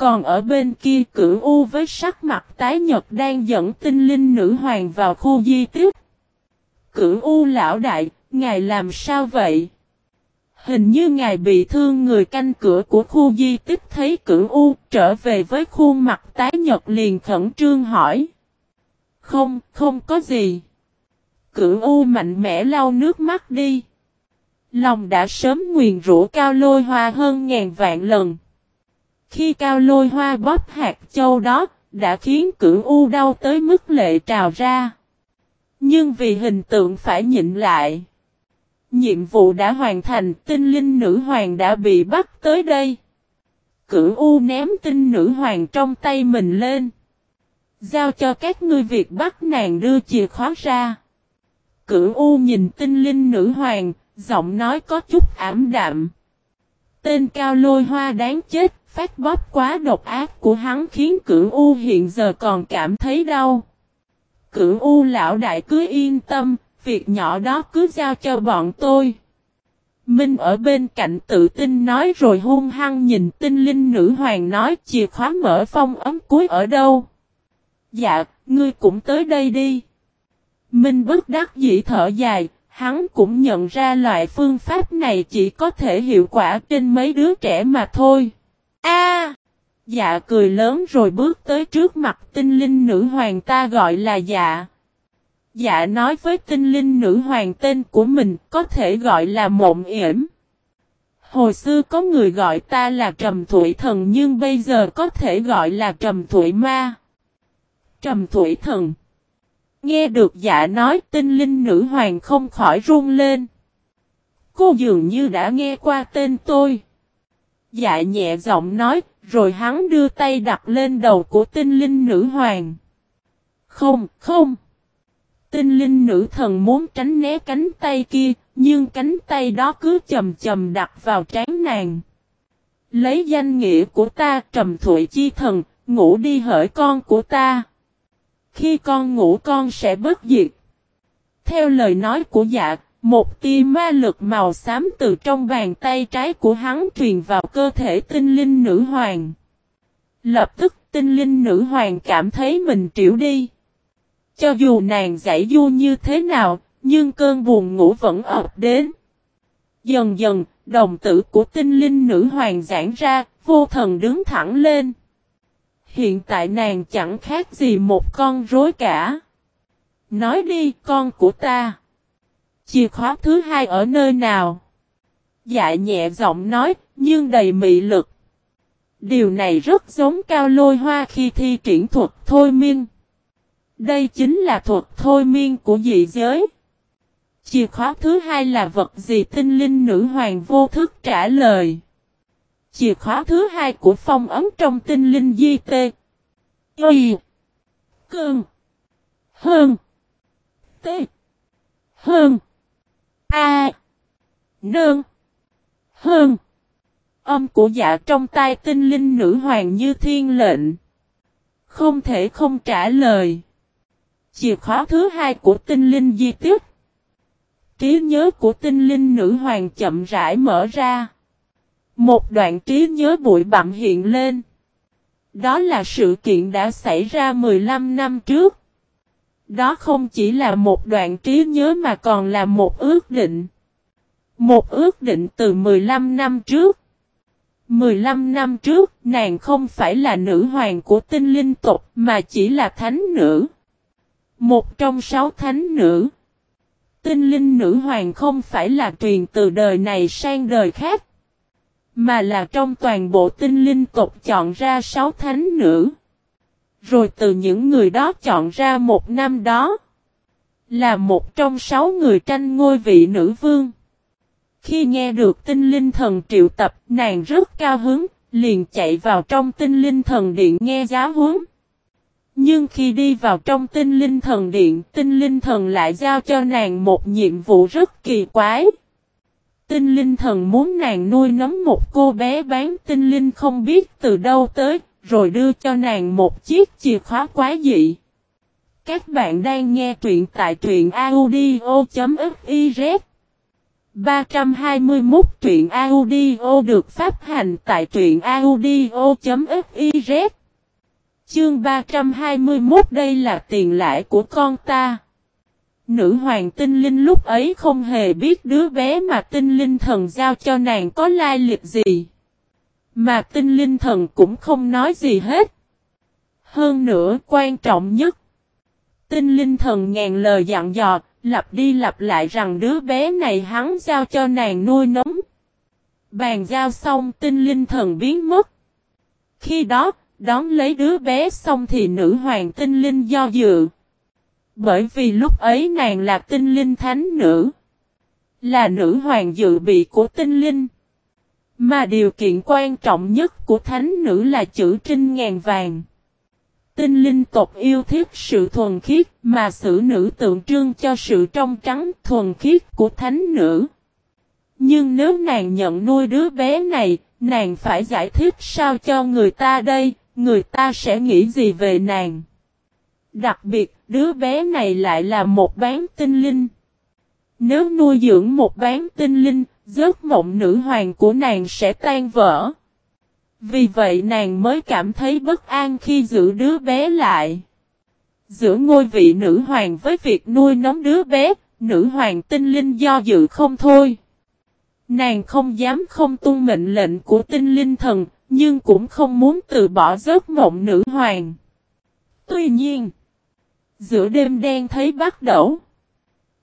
Còn ở bên kia cửu U với sắc mặt tái nhật đang dẫn tinh linh nữ hoàng vào khu di tích. Cửu U lão đại, ngài làm sao vậy? Hình như ngài bị thương người canh cửa của khu di tích thấy cửu U trở về với khuôn mặt tái nhật liền khẩn trương hỏi. Không, không có gì. Cửu U mạnh mẽ lau nước mắt đi. Lòng đã sớm nguyền rủa cao lôi hoa hơn ngàn vạn lần. Khi cao lôi hoa bóp hạt châu đó, đã khiến cửu U đau tới mức lệ trào ra. Nhưng vì hình tượng phải nhịn lại. Nhiệm vụ đã hoàn thành, tinh linh nữ hoàng đã bị bắt tới đây. Cửu U ném tinh nữ hoàng trong tay mình lên. Giao cho các ngươi việc bắt nàng đưa chìa khóa ra. Cửu U nhìn tinh linh nữ hoàng, giọng nói có chút ảm đạm. Tên cao lôi hoa đáng chết, phát bóp quá độc ác của hắn khiến cửu U hiện giờ còn cảm thấy đau. Cửu U lão đại cứ yên tâm, việc nhỏ đó cứ giao cho bọn tôi. Minh ở bên cạnh tự tin nói rồi hung hăng nhìn tinh linh nữ hoàng nói chìa khóa mở phong ấm cuối ở đâu. Dạ, ngươi cũng tới đây đi. Minh bất đắc dĩ thở dài, hắn cũng nhận ra loại phương pháp này chỉ có thể hiệu quả trên mấy đứa trẻ mà thôi. A, Dạ cười lớn rồi bước tới trước mặt tinh linh nữ hoàng ta gọi là dạ. Dạ nói với tinh linh nữ hoàng tên của mình có thể gọi là mộng yểm. Hồi xưa có người gọi ta là trầm thủy thần nhưng bây giờ có thể gọi là trầm thủy ma. Trầm thủy thần. Nghe được dạ nói tinh linh nữ hoàng không khỏi run lên. Cô dường như đã nghe qua tên tôi. Dạ nhẹ giọng nói, rồi hắn đưa tay đặt lên đầu của tinh linh nữ hoàng. Không, không. Tinh linh nữ thần muốn tránh né cánh tay kia, nhưng cánh tay đó cứ chầm chầm đặt vào trán nàng. Lấy danh nghĩa của ta trầm thụy chi thần, ngủ đi hỡi con của ta. Khi con ngủ con sẽ bất diệt. Theo lời nói của dạ, một tia ma lực màu xám từ trong bàn tay trái của hắn truyền vào cơ thể tinh linh nữ hoàng. Lập tức tinh linh nữ hoàng cảm thấy mình triệu đi. Cho dù nàng giải du như thế nào, nhưng cơn buồn ngủ vẫn ập đến. Dần dần, đồng tử của tinh linh nữ hoàng giãn ra, vô thần đứng thẳng lên. Hiện tại nàng chẳng khác gì một con rối cả. Nói đi con của ta. Chìa khóa thứ hai ở nơi nào? Dạ nhẹ giọng nói, nhưng đầy mị lực. Điều này rất giống cao lôi hoa khi thi triển thuật thôi miên. Đây chính là thuật thôi miên của dị giới. Chìa khóa thứ hai là vật gì tinh linh nữ hoàng vô thức trả lời. Chìa khóa thứ hai của phong ấm trong tinh linh di tê. Y. Cơn. Hơn. Tê. Hơn. A. Nương. Hơn. Âm của dạ trong tai tinh linh nữ hoàng như thiên lệnh. Không thể không trả lời. Chìa khóa thứ hai của tinh linh di tích. Trí nhớ của tinh linh nữ hoàng chậm rãi mở ra. Một đoạn trí nhớ bụi bặm hiện lên. Đó là sự kiện đã xảy ra 15 năm trước. Đó không chỉ là một đoạn trí nhớ mà còn là một ước định. Một ước định từ 15 năm trước. 15 năm trước, nàng không phải là nữ hoàng của tinh linh tộc mà chỉ là thánh nữ. Một trong sáu thánh nữ. Tinh linh nữ hoàng không phải là truyền từ đời này sang đời khác. Mà là trong toàn bộ tinh linh tộc chọn ra sáu thánh nữ. Rồi từ những người đó chọn ra một năm đó. Là một trong sáu người tranh ngôi vị nữ vương. Khi nghe được tinh linh thần triệu tập, nàng rất cao hứng, liền chạy vào trong tinh linh thần điện nghe giáo huấn. Nhưng khi đi vào trong tinh linh thần điện, tinh linh thần lại giao cho nàng một nhiệm vụ rất kỳ quái. Tinh linh thần muốn nàng nuôi nấm một cô bé bán tinh linh không biết từ đâu tới, rồi đưa cho nàng một chiếc chìa khóa quái dị. Các bạn đang nghe truyện tại truyện audio.fiz 321 truyện audio được phát hành tại truyện audio.fiz Chương 321 đây là tiền lãi của con ta. Nữ hoàng tinh linh lúc ấy không hề biết đứa bé mà tinh linh thần giao cho nàng có lai lịch gì. Mà tinh linh thần cũng không nói gì hết. Hơn nữa quan trọng nhất. Tinh linh thần ngàn lời dặn dò, lặp đi lặp lại rằng đứa bé này hắn giao cho nàng nuôi nấng. Bàn giao xong tinh linh thần biến mất. Khi đó, đón lấy đứa bé xong thì nữ hoàng tinh linh do dự. Bởi vì lúc ấy nàng là tinh linh thánh nữ. Là nữ hoàng dự bị của tinh linh. Mà điều kiện quan trọng nhất của thánh nữ là chữ trinh ngàn vàng. Tinh linh tộc yêu thích sự thuần khiết mà sử nữ tượng trưng cho sự trong trắng thuần khiết của thánh nữ. Nhưng nếu nàng nhận nuôi đứa bé này, nàng phải giải thích sao cho người ta đây, người ta sẽ nghĩ gì về nàng. Đặc biệt, đứa bé này lại là một bán tinh linh. Nếu nuôi dưỡng một bán tinh linh, giấc mộng nữ hoàng của nàng sẽ tan vỡ. Vì vậy nàng mới cảm thấy bất an khi giữ đứa bé lại. Giữa ngôi vị nữ hoàng với việc nuôi nóng đứa bé, nữ hoàng tinh linh do dự không thôi. Nàng không dám không tuân mệnh lệnh của tinh linh thần, nhưng cũng không muốn từ bỏ giấc mộng nữ hoàng. Tuy nhiên, giữa đêm đen thấy bắt đầu,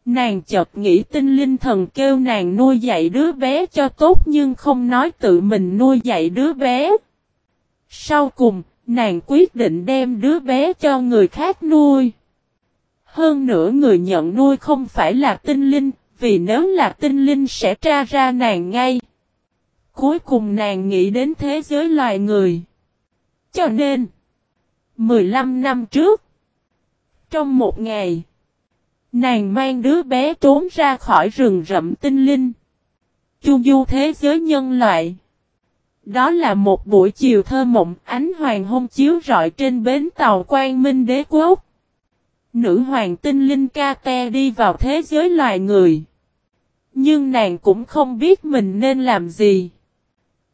nàng chợt nghĩ tinh linh thần kêu nàng nuôi dạy đứa bé cho tốt nhưng không nói tự mình nuôi dạy đứa bé. Sau cùng, nàng quyết định đem đứa bé cho người khác nuôi. Hơn nữa người nhận nuôi không phải là tinh linh, vì nếu là tinh linh sẽ tra ra nàng ngay. Cuối cùng nàng nghĩ đến thế giới loài người. Cho nên, 15 năm trước, trong một ngày, nàng mang đứa bé trốn ra khỏi rừng rậm tinh linh. Chu du thế giới nhân loại. Đó là một buổi chiều thơ mộng ánh hoàng hôn chiếu rọi trên bến tàu Quang Minh Đế Quốc. Nữ hoàng tinh linh ca te đi vào thế giới loài người. Nhưng nàng cũng không biết mình nên làm gì.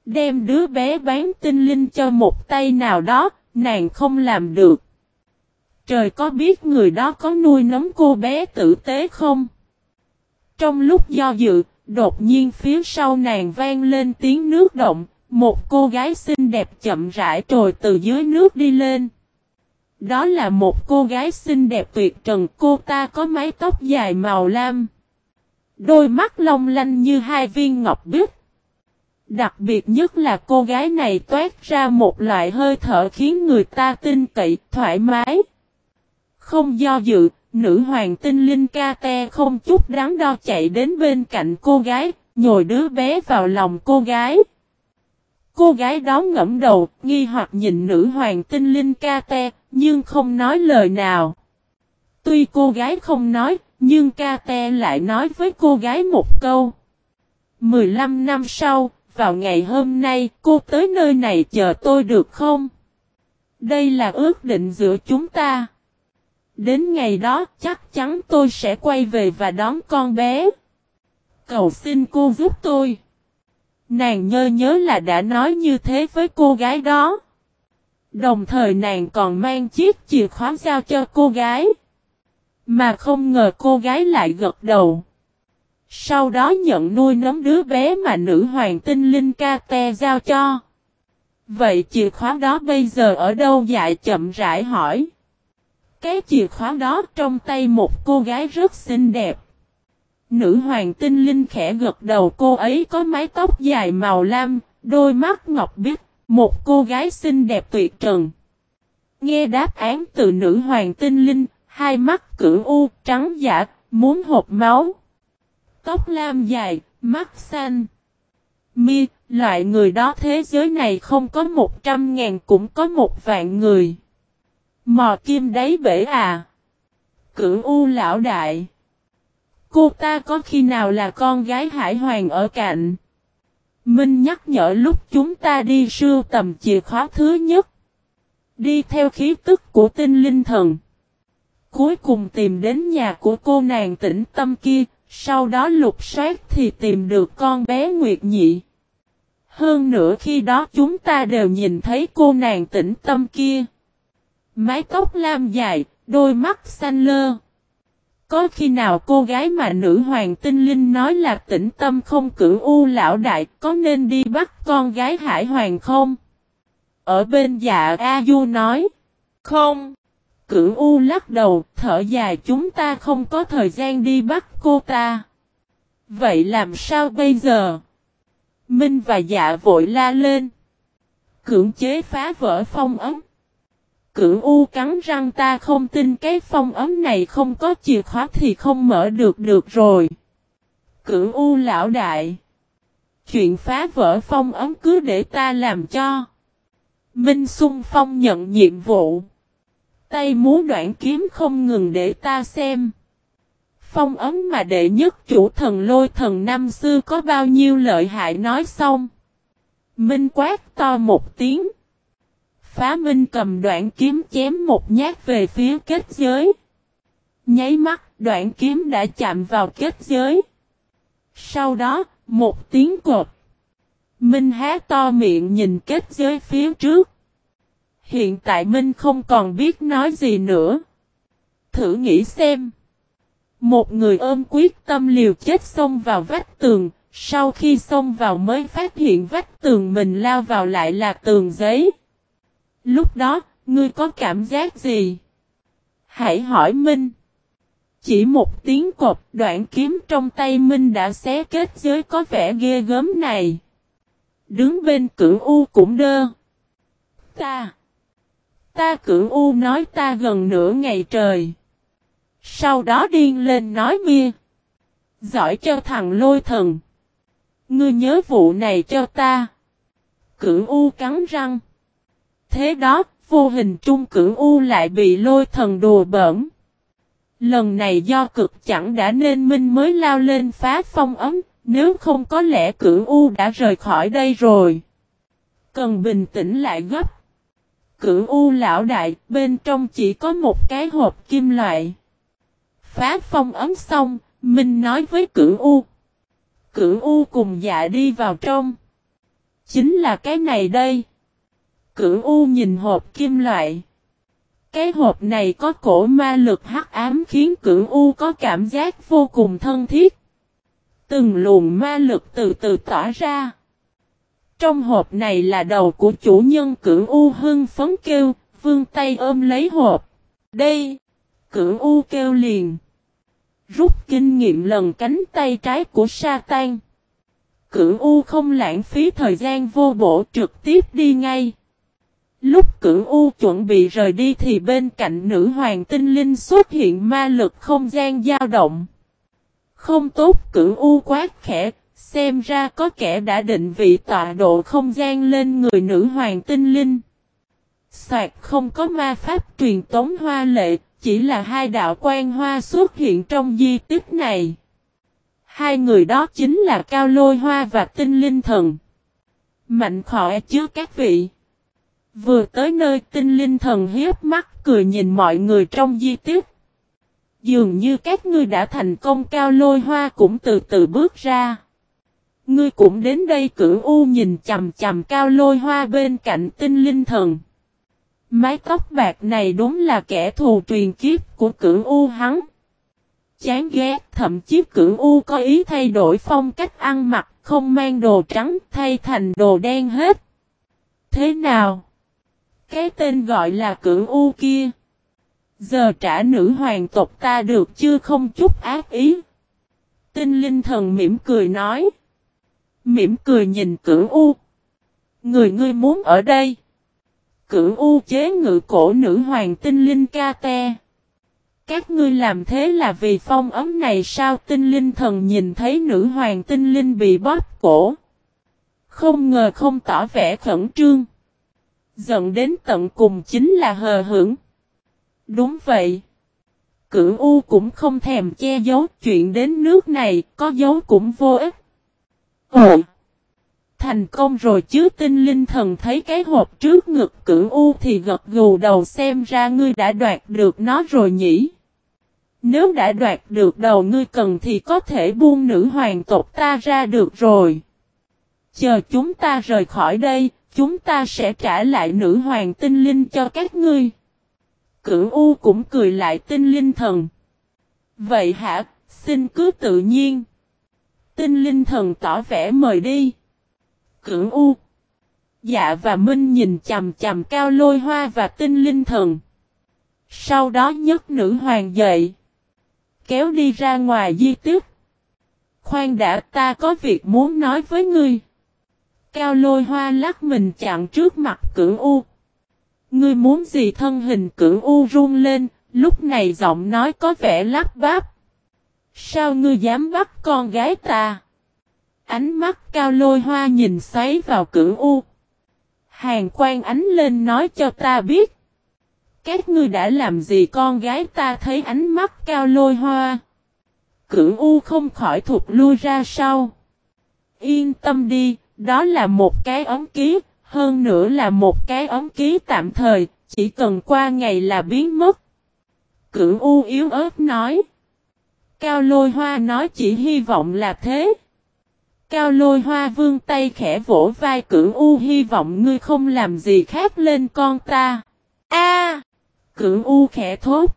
Đem đứa bé bán tinh linh cho một tay nào đó, nàng không làm được. Trời có biết người đó có nuôi nấm cô bé tử tế không? Trong lúc do dự, đột nhiên phía sau nàng vang lên tiếng nước động, một cô gái xinh đẹp chậm rãi trồi từ dưới nước đi lên. Đó là một cô gái xinh đẹp tuyệt trần cô ta có mái tóc dài màu lam. Đôi mắt long lanh như hai viên ngọc bích. Đặc biệt nhất là cô gái này toát ra một loại hơi thở khiến người ta tin cậy, thoải mái. Không do dự, nữ hoàng tinh linh ca te không chút đáng đo chạy đến bên cạnh cô gái, nhồi đứa bé vào lòng cô gái. Cô gái đó ngẫm đầu, nghi hoặc nhìn nữ hoàng tinh linh ca te, nhưng không nói lời nào. Tuy cô gái không nói, nhưng ca te lại nói với cô gái một câu. 15 năm sau, vào ngày hôm nay, cô tới nơi này chờ tôi được không? Đây là ước định giữa chúng ta. Đến ngày đó, chắc chắn tôi sẽ quay về và đón con bé. Cầu xin cô giúp tôi. Nàng nhớ nhớ là đã nói như thế với cô gái đó. Đồng thời nàng còn mang chiếc chìa khóa giao cho cô gái. Mà không ngờ cô gái lại gật đầu. Sau đó nhận nuôi nấm đứa bé mà nữ hoàng tinh linh ca te giao cho. Vậy chìa khóa đó bây giờ ở đâu dại chậm rãi hỏi. Cái chìa khóa đó trong tay một cô gái rất xinh đẹp. Nữ hoàng tinh linh khẽ gật đầu cô ấy có mái tóc dài màu lam, đôi mắt ngọc biếc, một cô gái xinh đẹp tuyệt trần. Nghe đáp án từ nữ hoàng tinh linh, hai mắt cửu u, trắng giả, muốn hộp máu. Tóc lam dài, mắt xanh. Mi, loại người đó thế giới này không có một trăm ngàn cũng có một vạn người. Mò kim đáy bể à. Cửu u lão đại. Cô ta có khi nào là con gái hải hoàng ở cạnh? Minh nhắc nhở lúc chúng ta đi sưu tầm chìa khóa thứ nhất. Đi theo khí tức của tinh linh thần. Cuối cùng tìm đến nhà của cô nàng tĩnh tâm kia, Sau đó lục soát thì tìm được con bé Nguyệt Nhị. Hơn nữa khi đó chúng ta đều nhìn thấy cô nàng tĩnh tâm kia. Mái tóc lam dài, đôi mắt xanh lơ. Có khi nào cô gái mà nữ hoàng tinh linh nói là tĩnh tâm không cử u lão đại có nên đi bắt con gái hải hoàng không? Ở bên dạ A Du nói. Không. Cử u lắc đầu, thở dài chúng ta không có thời gian đi bắt cô ta. Vậy làm sao bây giờ? Minh và dạ vội la lên. Cưỡng chế phá vỡ phong ấm. Cửu U cắn răng ta không tin cái phong ấm này không có chìa khóa thì không mở được được rồi. Cửu U lão đại. Chuyện phá vỡ phong ấm cứ để ta làm cho. Minh Xuân Phong nhận nhiệm vụ. Tay múa đoạn kiếm không ngừng để ta xem. Phong ấm mà đệ nhất chủ thần lôi thần năm xưa có bao nhiêu lợi hại nói xong. Minh quát to một tiếng. Phá Minh cầm đoạn kiếm chém một nhát về phía kết giới. Nháy mắt, đoạn kiếm đã chạm vào kết giới. Sau đó, một tiếng cột. Minh há to miệng nhìn kết giới phía trước. Hiện tại Minh không còn biết nói gì nữa. Thử nghĩ xem. Một người ôm quyết tâm liều chết xông vào vách tường, sau khi xông vào mới phát hiện vách tường mình lao vào lại là tường giấy. Lúc đó, ngươi có cảm giác gì? Hãy hỏi Minh. Chỉ một tiếng cột đoạn kiếm trong tay Minh đã xé kết giới có vẻ ghê gớm này. Đứng bên cửu U cũng đơ. Ta. Ta cửu U nói ta gần nửa ngày trời. Sau đó điên lên nói mia. Giỏi cho thằng lôi thần. Ngươi nhớ vụ này cho ta. Cửu U cắn răng thế đó, vô hình trung cửu U lại bị lôi thần đùa bẩn. Lần này do cực chẳng đã nên minh mới lao lên phá phong ấm, nếu không có lẽ cửu U đã rời khỏi đây rồi. Cần bình tĩnh lại gấp. Cửu U lão đại, bên trong chỉ có một cái hộp kim loại. Phá phong ấm xong, Minh nói với cửu U. Cửu U cùng dạ đi vào trong. Chính là cái này đây. Cửu U nhìn hộp kim loại. Cái hộp này có cổ ma lực hắc ám khiến Cửu U có cảm giác vô cùng thân thiết. Từng luồng ma lực từ từ tỏa ra. Trong hộp này là đầu của chủ nhân Cửu U hưng phấn kêu, vương tay ôm lấy hộp. Đây! Cửu U kêu liền. Rút kinh nghiệm lần cánh tay trái của sa tan. Cửu U không lãng phí thời gian vô bổ trực tiếp đi ngay. Lúc cửu U chuẩn bị rời đi thì bên cạnh nữ hoàng tinh linh xuất hiện ma lực không gian dao động. Không tốt cửu U quát khẽ, xem ra có kẻ đã định vị tọa độ không gian lên người nữ hoàng tinh linh. Soạt không có ma pháp truyền tống hoa lệ, chỉ là hai đạo quan hoa xuất hiện trong di tích này. Hai người đó chính là Cao Lôi Hoa và Tinh Linh Thần. Mạnh khỏe chứ các vị. Vừa tới nơi tinh linh thần hiếp mắt cười nhìn mọi người trong di tích. Dường như các ngươi đã thành công cao lôi hoa cũng từ từ bước ra. Ngươi cũng đến đây cử u nhìn chầm chầm cao lôi hoa bên cạnh tinh linh thần. Mái tóc bạc này đúng là kẻ thù truyền kiếp của cử u hắn. Chán ghét, thậm chí cử u có ý thay đổi phong cách ăn mặc, không mang đồ trắng thay thành đồ đen hết. Thế nào? Cái tên gọi là cửu U kia. Giờ trả nữ hoàng tộc ta được chưa không chút ác ý. Tinh linh thần mỉm cười nói. Mỉm cười nhìn cửu U. Người ngươi muốn ở đây. Cửu U chế ngự cổ nữ hoàng tinh linh ca te. Các ngươi làm thế là vì phong ấm này sao tinh linh thần nhìn thấy nữ hoàng tinh linh bị bóp cổ. Không ngờ không tỏ vẻ khẩn trương. Giận đến tận cùng chính là hờ hững. Đúng vậy. Cửu U cũng không thèm che giấu chuyện đến nước này, có giấu cũng vô ích. Ồ! Thành công rồi chứ tinh linh thần thấy cái hộp trước ngực cửu U thì gật gù đầu xem ra ngươi đã đoạt được nó rồi nhỉ. Nếu đã đoạt được đầu ngươi cần thì có thể buông nữ hoàng tộc ta ra được rồi. Chờ chúng ta rời khỏi đây, chúng ta sẽ trả lại nữ hoàng tinh linh cho các ngươi. Cửu U cũng cười lại tinh linh thần. Vậy hả, xin cứ tự nhiên. Tinh linh thần tỏ vẻ mời đi. Cửu U. Dạ và Minh nhìn chầm chầm cao lôi hoa và tinh linh thần. Sau đó nhấc nữ hoàng dậy. Kéo đi ra ngoài di tích. Khoan đã ta có việc muốn nói với ngươi. Cao lôi hoa lắc mình chặn trước mặt cửu U. Ngươi muốn gì thân hình cửu U run lên, lúc này giọng nói có vẻ lắp bắp. Sao ngươi dám bắt con gái ta? Ánh mắt cao lôi hoa nhìn xoáy vào cửu U. Hàng quan ánh lên nói cho ta biết. Các ngươi đã làm gì con gái ta thấy ánh mắt cao lôi hoa. Cửu U không khỏi thụt lui ra sau. Yên tâm đi, đó là một cái ấm ký, hơn nữa là một cái ấm ký tạm thời, chỉ cần qua ngày là biến mất. Cửu U yếu ớt nói. Cao lôi hoa nói chỉ hy vọng là thế. Cao lôi hoa vương tay khẽ vỗ vai cửu U hy vọng ngươi không làm gì khác lên con ta. A! cửu U khẽ thốt.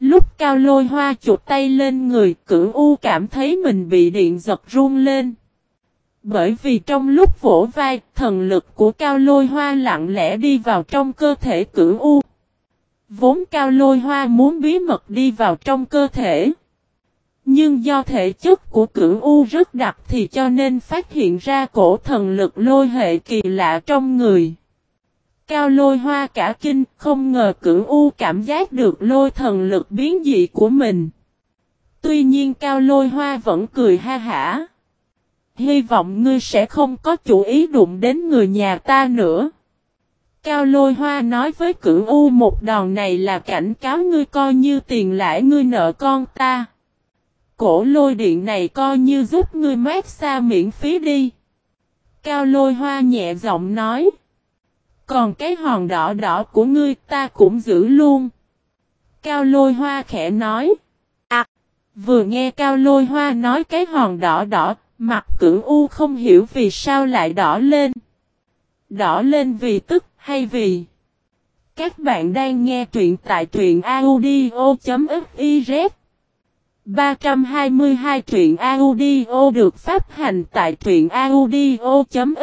Lúc cao lôi hoa chụp tay lên người cửu U cảm thấy mình bị điện giật run lên. Bởi vì trong lúc vỗ vai, thần lực của cao lôi hoa lặng lẽ đi vào trong cơ thể cửu U. Vốn cao lôi hoa muốn bí mật đi vào trong cơ thể. Nhưng do thể chất của cửu U rất đặc thì cho nên phát hiện ra cổ thần lực lôi hệ kỳ lạ trong người. Cao lôi hoa cả kinh không ngờ cửu U cảm giác được lôi thần lực biến dị của mình. Tuy nhiên cao lôi hoa vẫn cười ha hả. Hy vọng ngươi sẽ không có chủ ý đụng đến người nhà ta nữa. Cao lôi hoa nói với cửu U một đòn này là cảnh cáo ngươi coi như tiền lãi ngươi nợ con ta. Cổ lôi điện này coi như giúp ngươi mát xa miễn phí đi. Cao lôi hoa nhẹ giọng nói. Còn cái hòn đỏ đỏ của ngươi ta cũng giữ luôn. Cao lôi hoa khẽ nói. À, vừa nghe cao lôi hoa nói cái hòn đỏ đỏ, mặt cửu u không hiểu vì sao lại đỏ lên. Đỏ lên vì tức hay vì... Các bạn đang nghe truyện tại truyện audio.fiz 322 truyện audio được phát hành tại truyện audio.fiz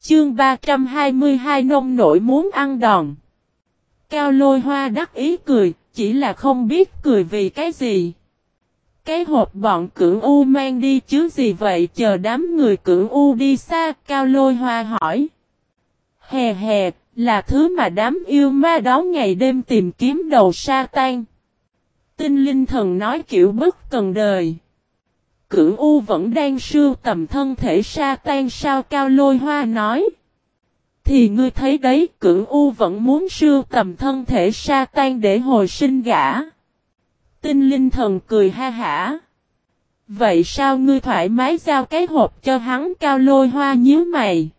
Chương 322 nông nổi muốn ăn đòn Cao lôi hoa đắc ý cười, chỉ là không biết cười vì cái gì. Cái hộp bọn cửu U mang đi chứ gì vậy chờ đám người cửu U đi xa, cao lôi hoa hỏi. Hè hè, là thứ mà đám yêu ma đó ngày đêm tìm kiếm đầu sa tan. Tinh linh thần nói kiểu bất cần đời. Cửu U vẫn đang sưu tầm thân thể sa tan sao cao lôi hoa nói. Thì ngươi thấy đấy, cửu U vẫn muốn sưu tầm thân thể sa tan để hồi sinh gã. Tinh linh thần cười ha hả. Vậy sao ngươi thoải mái giao cái hộp cho hắn cao lôi hoa nhíu mày?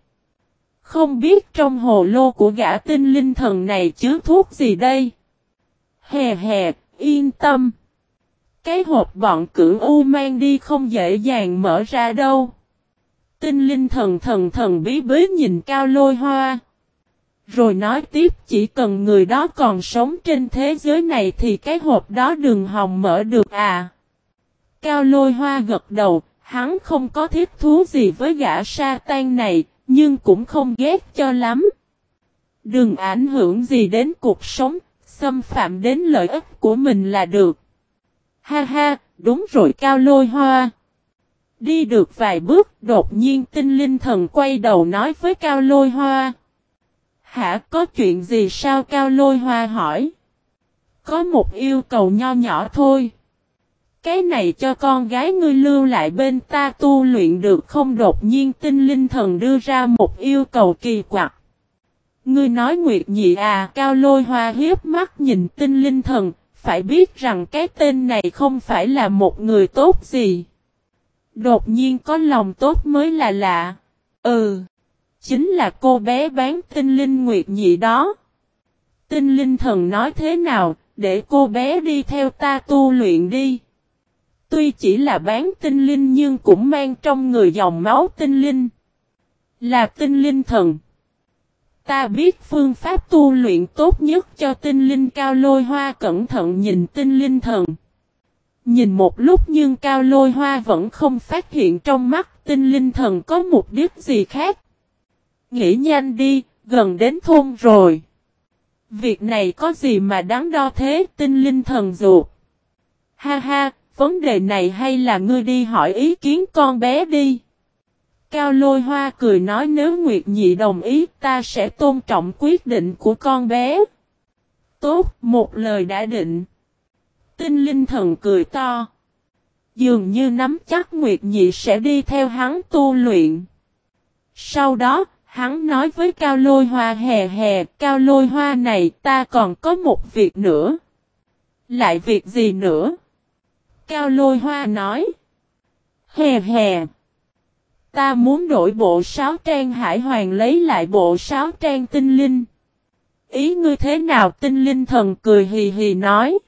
Không biết trong hồ lô của gã tinh linh thần này chứa thuốc gì đây? Hè hè, yên tâm. Cái hộp bọn cửu U mang đi không dễ dàng mở ra đâu. Tinh linh thần thần thần bí bí nhìn cao lôi hoa. Rồi nói tiếp chỉ cần người đó còn sống trên thế giới này thì cái hộp đó đừng hòng mở được à. Cao lôi hoa gật đầu, hắn không có thiết thú gì với gã sa tan này, nhưng cũng không ghét cho lắm. Đừng ảnh hưởng gì đến cuộc sống, xâm phạm đến lợi ích của mình là được. Ha ha, đúng rồi cao lôi hoa. Đi được vài bước, đột nhiên tinh linh thần quay đầu nói với cao lôi hoa. Hả có chuyện gì sao cao lôi hoa hỏi. Có một yêu cầu nho nhỏ thôi. Cái này cho con gái ngươi lưu lại bên ta tu luyện được không đột nhiên tinh linh thần đưa ra một yêu cầu kỳ quặc. Ngươi nói Nguyệt Nhị à cao lôi hoa hiếp mắt nhìn tinh linh thần, phải biết rằng cái tên này không phải là một người tốt gì. Đột nhiên có lòng tốt mới là lạ. Ừ, chính là cô bé bán tinh linh Nguyệt Nhị đó. Tinh linh thần nói thế nào, để cô bé đi theo ta tu luyện đi. Tuy chỉ là bán tinh linh nhưng cũng mang trong người dòng máu tinh linh. Là tinh linh thần. Ta biết phương pháp tu luyện tốt nhất cho tinh linh cao lôi hoa cẩn thận nhìn tinh linh thần. Nhìn một lúc nhưng cao lôi hoa vẫn không phát hiện trong mắt tinh linh thần có mục đích gì khác. Nghĩ nhanh đi, gần đến thôn rồi. Việc này có gì mà đáng đo thế tinh linh thần ruột. Ha ha, vấn đề này hay là ngươi đi hỏi ý kiến con bé đi. Cao lôi hoa cười nói nếu Nguyệt Nhị đồng ý ta sẽ tôn trọng quyết định của con bé. Tốt, một lời đã định. Tinh linh thần cười to. Dường như nắm chắc Nguyệt Nhị sẽ đi theo hắn tu luyện. Sau đó, hắn nói với Cao Lôi Hoa hè hè, Cao Lôi Hoa này ta còn có một việc nữa. Lại việc gì nữa? Cao Lôi Hoa nói. Hè hè. Ta muốn đổi bộ sáo trang hải hoàng lấy lại bộ sáo trang tinh linh. Ý ngươi thế nào tinh linh thần cười hì hì nói.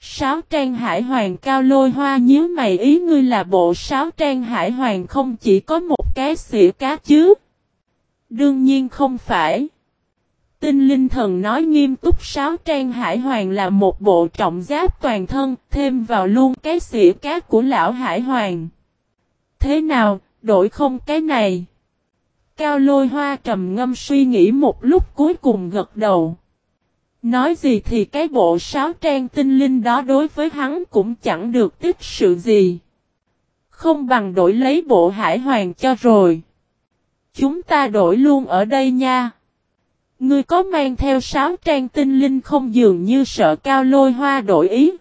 Sáo trang hải hoàng cao lôi hoa nhíu mày ý ngươi là bộ sáo trang hải hoàng không chỉ có một cái xỉa cá chứ. Đương nhiên không phải. Tinh linh thần nói nghiêm túc sáo trang hải hoàng là một bộ trọng giáp toàn thân, thêm vào luôn cái xỉa cá của lão hải hoàng. Thế nào, đổi không cái này? Cao lôi hoa trầm ngâm suy nghĩ một lúc cuối cùng gật đầu. Nói gì thì cái bộ sáo trang tinh linh đó đối với hắn cũng chẳng được tích sự gì. Không bằng đổi lấy bộ hải hoàng cho rồi. Chúng ta đổi luôn ở đây nha. Ngươi có mang theo sáu trang tinh linh không dường như sợ cao lôi hoa đổi ý.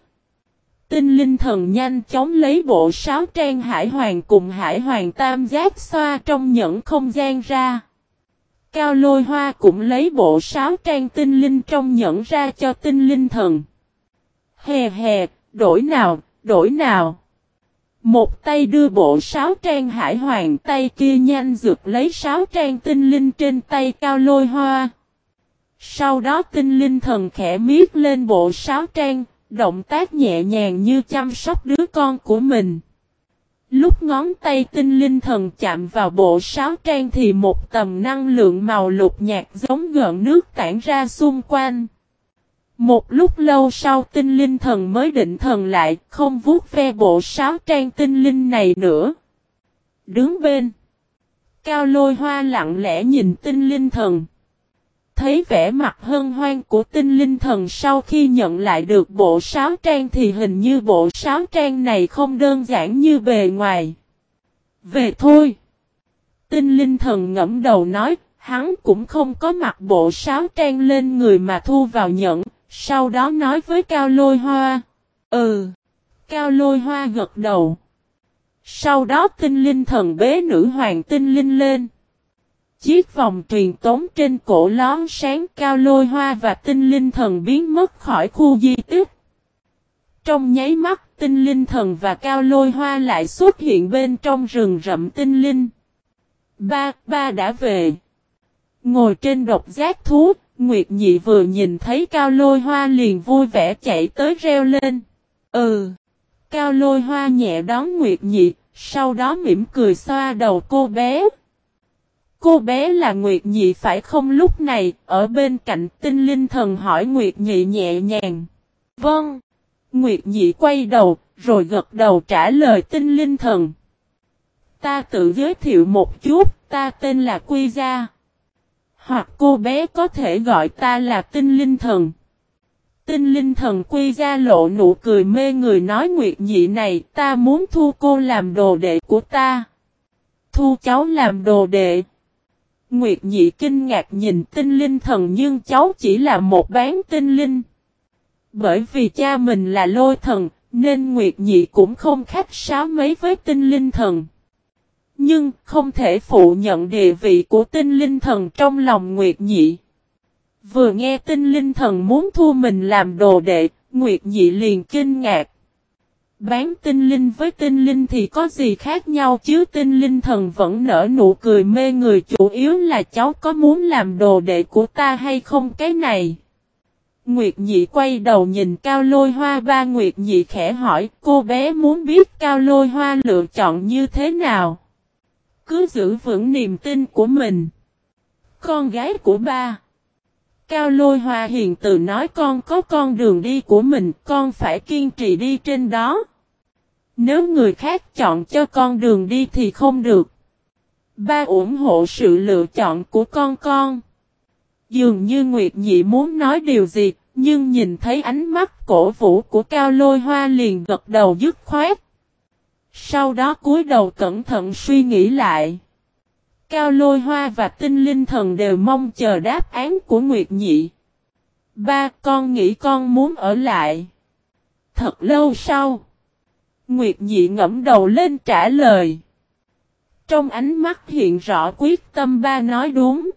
Tinh linh thần nhanh chóng lấy bộ sáu trang hải hoàng cùng hải hoàng tam giác xoa trong nhẫn không gian ra. Cao lôi hoa cũng lấy bộ sáu trang tinh linh trong nhẫn ra cho tinh linh thần. Hè hè, đổi nào, đổi nào. Một tay đưa bộ sáo trang hải hoàng tay kia nhanh dược lấy sáo trang tinh linh trên tay cao lôi hoa. Sau đó tinh linh thần khẽ miết lên bộ sáo trang, động tác nhẹ nhàng như chăm sóc đứa con của mình. Lúc ngón tay tinh linh thần chạm vào bộ sáo trang thì một tầm năng lượng màu lục nhạt giống gợn nước tản ra xung quanh. Một lúc lâu sau tinh linh thần mới định thần lại, không vuốt ve bộ sáo trang tinh linh này nữa. Đứng bên. Cao lôi hoa lặng lẽ nhìn tinh linh thần. Thấy vẻ mặt hân hoan của tinh linh thần sau khi nhận lại được bộ sáo trang thì hình như bộ sáo trang này không đơn giản như bề ngoài. Về thôi. Tinh linh thần ngẫm đầu nói, hắn cũng không có mặc bộ sáo trang lên người mà thu vào nhận, sau đó nói với Cao Lôi Hoa. Ừ. Cao Lôi Hoa gật đầu. Sau đó tinh linh thần bế nữ hoàng tinh linh lên. Chiếc vòng truyền tống trên cổ lón sáng cao lôi hoa và tinh linh thần biến mất khỏi khu di tích. Trong nháy mắt tinh linh thần và cao lôi hoa lại xuất hiện bên trong rừng rậm tinh linh. Ba, ba đã về. Ngồi trên độc giác thú, Nguyệt Nhị vừa nhìn thấy cao lôi hoa liền vui vẻ chạy tới reo lên. Ừ. Cao lôi hoa nhẹ đón Nguyệt Nhị, sau đó mỉm cười xoa đầu cô bé. Cô bé là Nguyệt Nhị phải không lúc này, ở bên cạnh tinh linh thần hỏi Nguyệt Nhị nhẹ nhàng. Vâng. Nguyệt Nhị quay đầu, rồi gật đầu trả lời tinh linh thần. Ta tự giới thiệu một chút, ta tên là Quy Gia. Hoặc cô bé có thể gọi ta là tinh linh thần. Tinh linh thần Quy ra lộ nụ cười mê người nói Nguyệt Nhị này, ta muốn thu cô làm đồ đệ của ta. Thu cháu làm đồ đệ. Nguyệt Nhị kinh ngạc nhìn tinh linh thần nhưng cháu chỉ là một bán tinh linh. Bởi vì cha mình là lôi thần, nên Nguyệt Nhị cũng không khách sáo mấy với tinh linh thần. Nhưng không thể phụ nhận địa vị của tinh linh thần trong lòng Nguyệt Nhị. Vừa nghe tinh linh thần muốn thu mình làm đồ đệ, Nguyệt Nhị liền kinh ngạc. Bán tinh linh với tinh linh thì có gì khác nhau chứ tinh linh thần vẫn nở nụ cười mê người chủ yếu là cháu có muốn làm đồ đệ của ta hay không cái này. Nguyệt Nhị quay đầu nhìn Cao Lôi Hoa ba Nguyệt Nhị khẽ hỏi cô bé muốn biết Cao Lôi Hoa lựa chọn như thế nào. Cứ giữ vững niềm tin của mình. Con gái của ba. Cao Lôi Hoa hiền từ nói con có con đường đi của mình con phải kiên trì đi trên đó. Nếu người khác chọn cho con đường đi thì không được. Ba ủng hộ sự lựa chọn của con con. Dường như Nguyệt Nhị muốn nói điều gì, nhưng nhìn thấy ánh mắt cổ vũ của Cao Lôi Hoa liền gật đầu dứt khoát. Sau đó cúi đầu cẩn thận suy nghĩ lại. Cao Lôi Hoa và Tinh Linh Thần đều mong chờ đáp án của Nguyệt Nhị. Ba, con nghĩ con muốn ở lại. Thật lâu sau. Nguyệt Nhị ngẫm đầu lên trả lời. Trong ánh mắt hiện rõ quyết tâm ba nói đúng.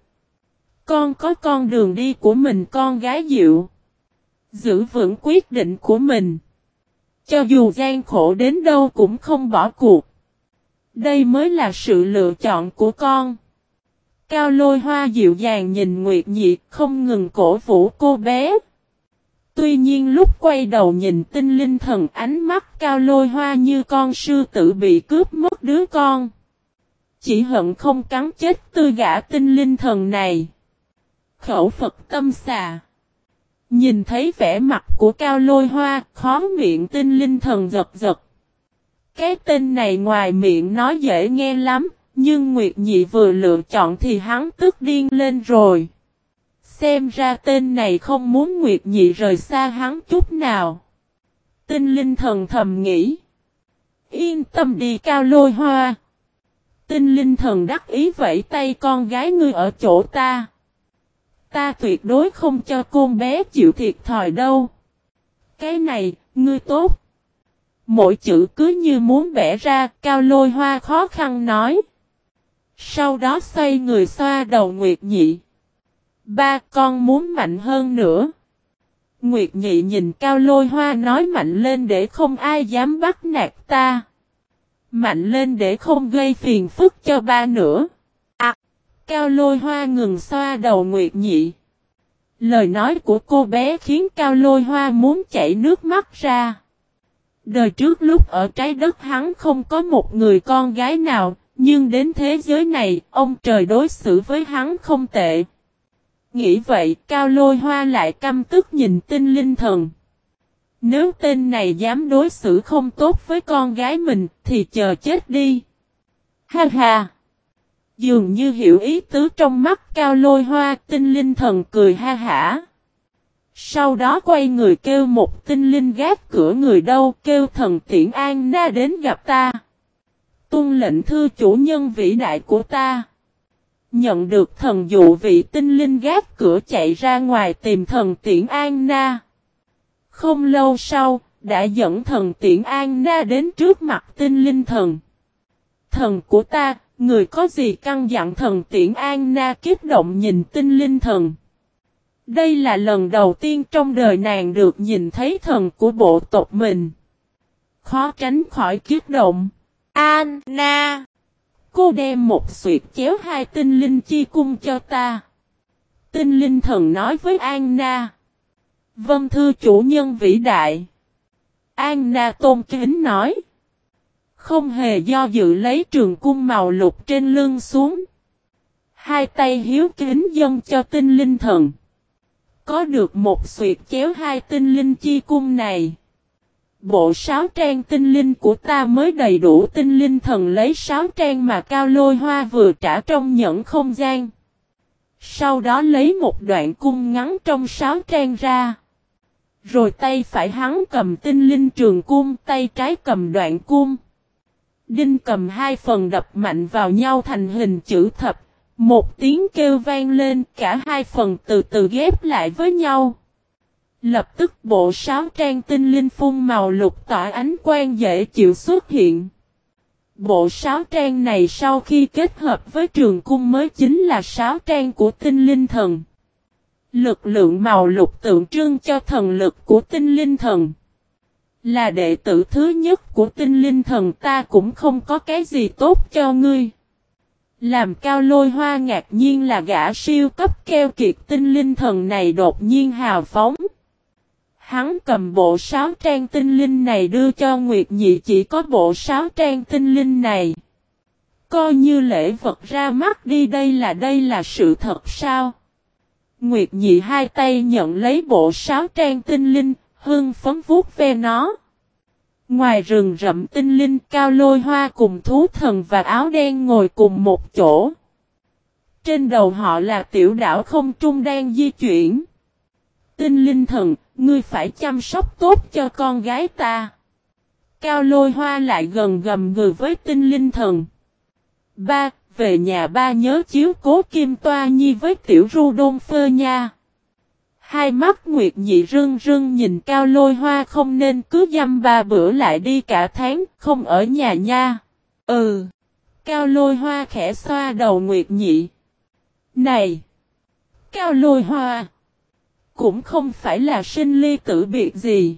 Con có con đường đi của mình, con gái dịu. Giữ vững quyết định của mình. Cho dù gian khổ đến đâu cũng không bỏ cuộc. Đây mới là sự lựa chọn của con. Cao lôi hoa dịu dàng nhìn Nguyệt Nhị không ngừng cổ vũ cô bé. Tuy nhiên lúc quay đầu nhìn tinh linh thần, ánh mắt cao lôi hoa như con sư tử bị cướp mất đứa con. Chỉ hận không cắn chết tươi gã tinh linh thần này. Khẩu Phật tâm xà. Nhìn thấy vẻ mặt của cao lôi hoa, khó miệng tinh linh thần giật giật. Cái tên này ngoài miệng nói dễ nghe lắm, nhưng Nguyệt Nhị vừa lựa chọn thì hắn tức điên lên rồi. Xem ra tên này không muốn Nguyệt Nhị rời xa hắn chút nào. Tinh linh thần thầm nghĩ. Yên tâm đi cao lôi hoa. Tinh linh thần đắc ý vẫy tay con gái ngươi ở chỗ ta. Ta tuyệt đối không cho con bé chịu thiệt thòi đâu. Cái này, ngươi tốt. Mỗi chữ cứ như muốn bẻ ra, cao lôi hoa khó khăn nói. Sau đó xoay người xoa đầu Nguyệt Nhị. Ba con muốn mạnh hơn nữa. Nguyệt Nhị nhìn cao lôi hoa nói mạnh lên để không ai dám bắt nạt ta. Mạnh lên để không gây phiền phức cho ba nữa. Cao lôi hoa ngừng xoa đầu Nguyệt Nhị. Lời nói của cô bé khiến cao lôi hoa muốn chảy nước mắt ra. Đời trước lúc ở trái đất hắn không có một người con gái nào, nhưng đến thế giới này, ông trời đối xử với hắn không tệ. Nghĩ vậy, Cao Lôi Hoa lại căm tức nhìn tinh linh thần. Nếu tên này dám đối xử không tốt với con gái mình, thì chờ chết đi. Ha ha! Dường như hiểu ý tứ trong mắt Cao Lôi Hoa, tinh linh thần cười ha hả. Sau đó quay người kêu một tinh linh gác cửa người đâu kêu thần tiễn an na đến gặp ta. Tuân lệnh thư chủ nhân vĩ đại của ta. Nhận được thần dụ vị tinh linh gác cửa chạy ra ngoài tìm thần tiễn an na. Không lâu sau, đã dẫn thần tiễn an na đến trước mặt tinh linh thần. Thần của ta, người có gì căn dặn thần tiễn an na kiếp động nhìn tinh linh thần. Đây là lần đầu tiên trong đời nàng được nhìn thấy thần của bộ tộc mình. Khó tránh khỏi kiếp động. an na Cô đem một suyệt chéo hai tinh linh chi cung cho ta. Tinh linh thần nói với an na Vân thư chủ nhân vĩ đại. an na tôn kính nói. Không hề do dự lấy trường cung màu lục trên lưng xuống. Hai tay hiếu kính dâng cho tinh linh thần. Có được một suyệt chéo hai tinh linh chi cung này. Bộ sáu trang tinh linh của ta mới đầy đủ tinh linh thần lấy sáu trang mà cao lôi hoa vừa trả trong nhẫn không gian. Sau đó lấy một đoạn cung ngắn trong sáu trang ra. Rồi tay phải hắn cầm tinh linh trường cung, tay trái cầm đoạn cung. Đinh cầm hai phần đập mạnh vào nhau thành hình chữ thập, một tiếng kêu vang lên, cả hai phần từ từ ghép lại với nhau. Lập tức bộ sáo trang tinh linh phun màu lục tỏa ánh quang dễ chịu xuất hiện. Bộ sáo trang này sau khi kết hợp với trường cung mới chính là sáo trang của tinh linh thần. Lực lượng màu lục tượng trưng cho thần lực của tinh linh thần. Là đệ tử thứ nhất của tinh linh thần ta cũng không có cái gì tốt cho ngươi. Làm cao lôi hoa ngạc nhiên là gã siêu cấp keo kiệt tinh linh thần này đột nhiên hào phóng. Hắn cầm bộ sáo trang tinh linh này đưa cho Nguyệt Nhị chỉ có bộ sáo trang tinh linh này. Coi như lễ vật ra mắt đi đây là đây là sự thật sao? Nguyệt Nhị hai tay nhận lấy bộ sáo trang tinh linh, hương phấn vuốt ve nó. Ngoài rừng rậm tinh linh cao lôi hoa cùng thú thần và áo đen ngồi cùng một chỗ. Trên đầu họ là tiểu đảo không trung đang di chuyển. Tinh linh thần, ngươi phải chăm sóc tốt cho con gái ta. Cao lôi hoa lại gần gầm ngừ với tinh linh thần. Ba, về nhà ba nhớ chiếu cố kim toa nhi với tiểu ru đôn phơ nha. Hai mắt Nguyệt Nhị rưng rưng nhìn cao lôi hoa không nên cứ dăm ba bữa lại đi cả tháng, không ở nhà nha. Ừ. Cao lôi hoa khẽ xoa đầu Nguyệt Nhị. Này! Cao lôi hoa! Cũng không phải là sinh ly tử biệt gì.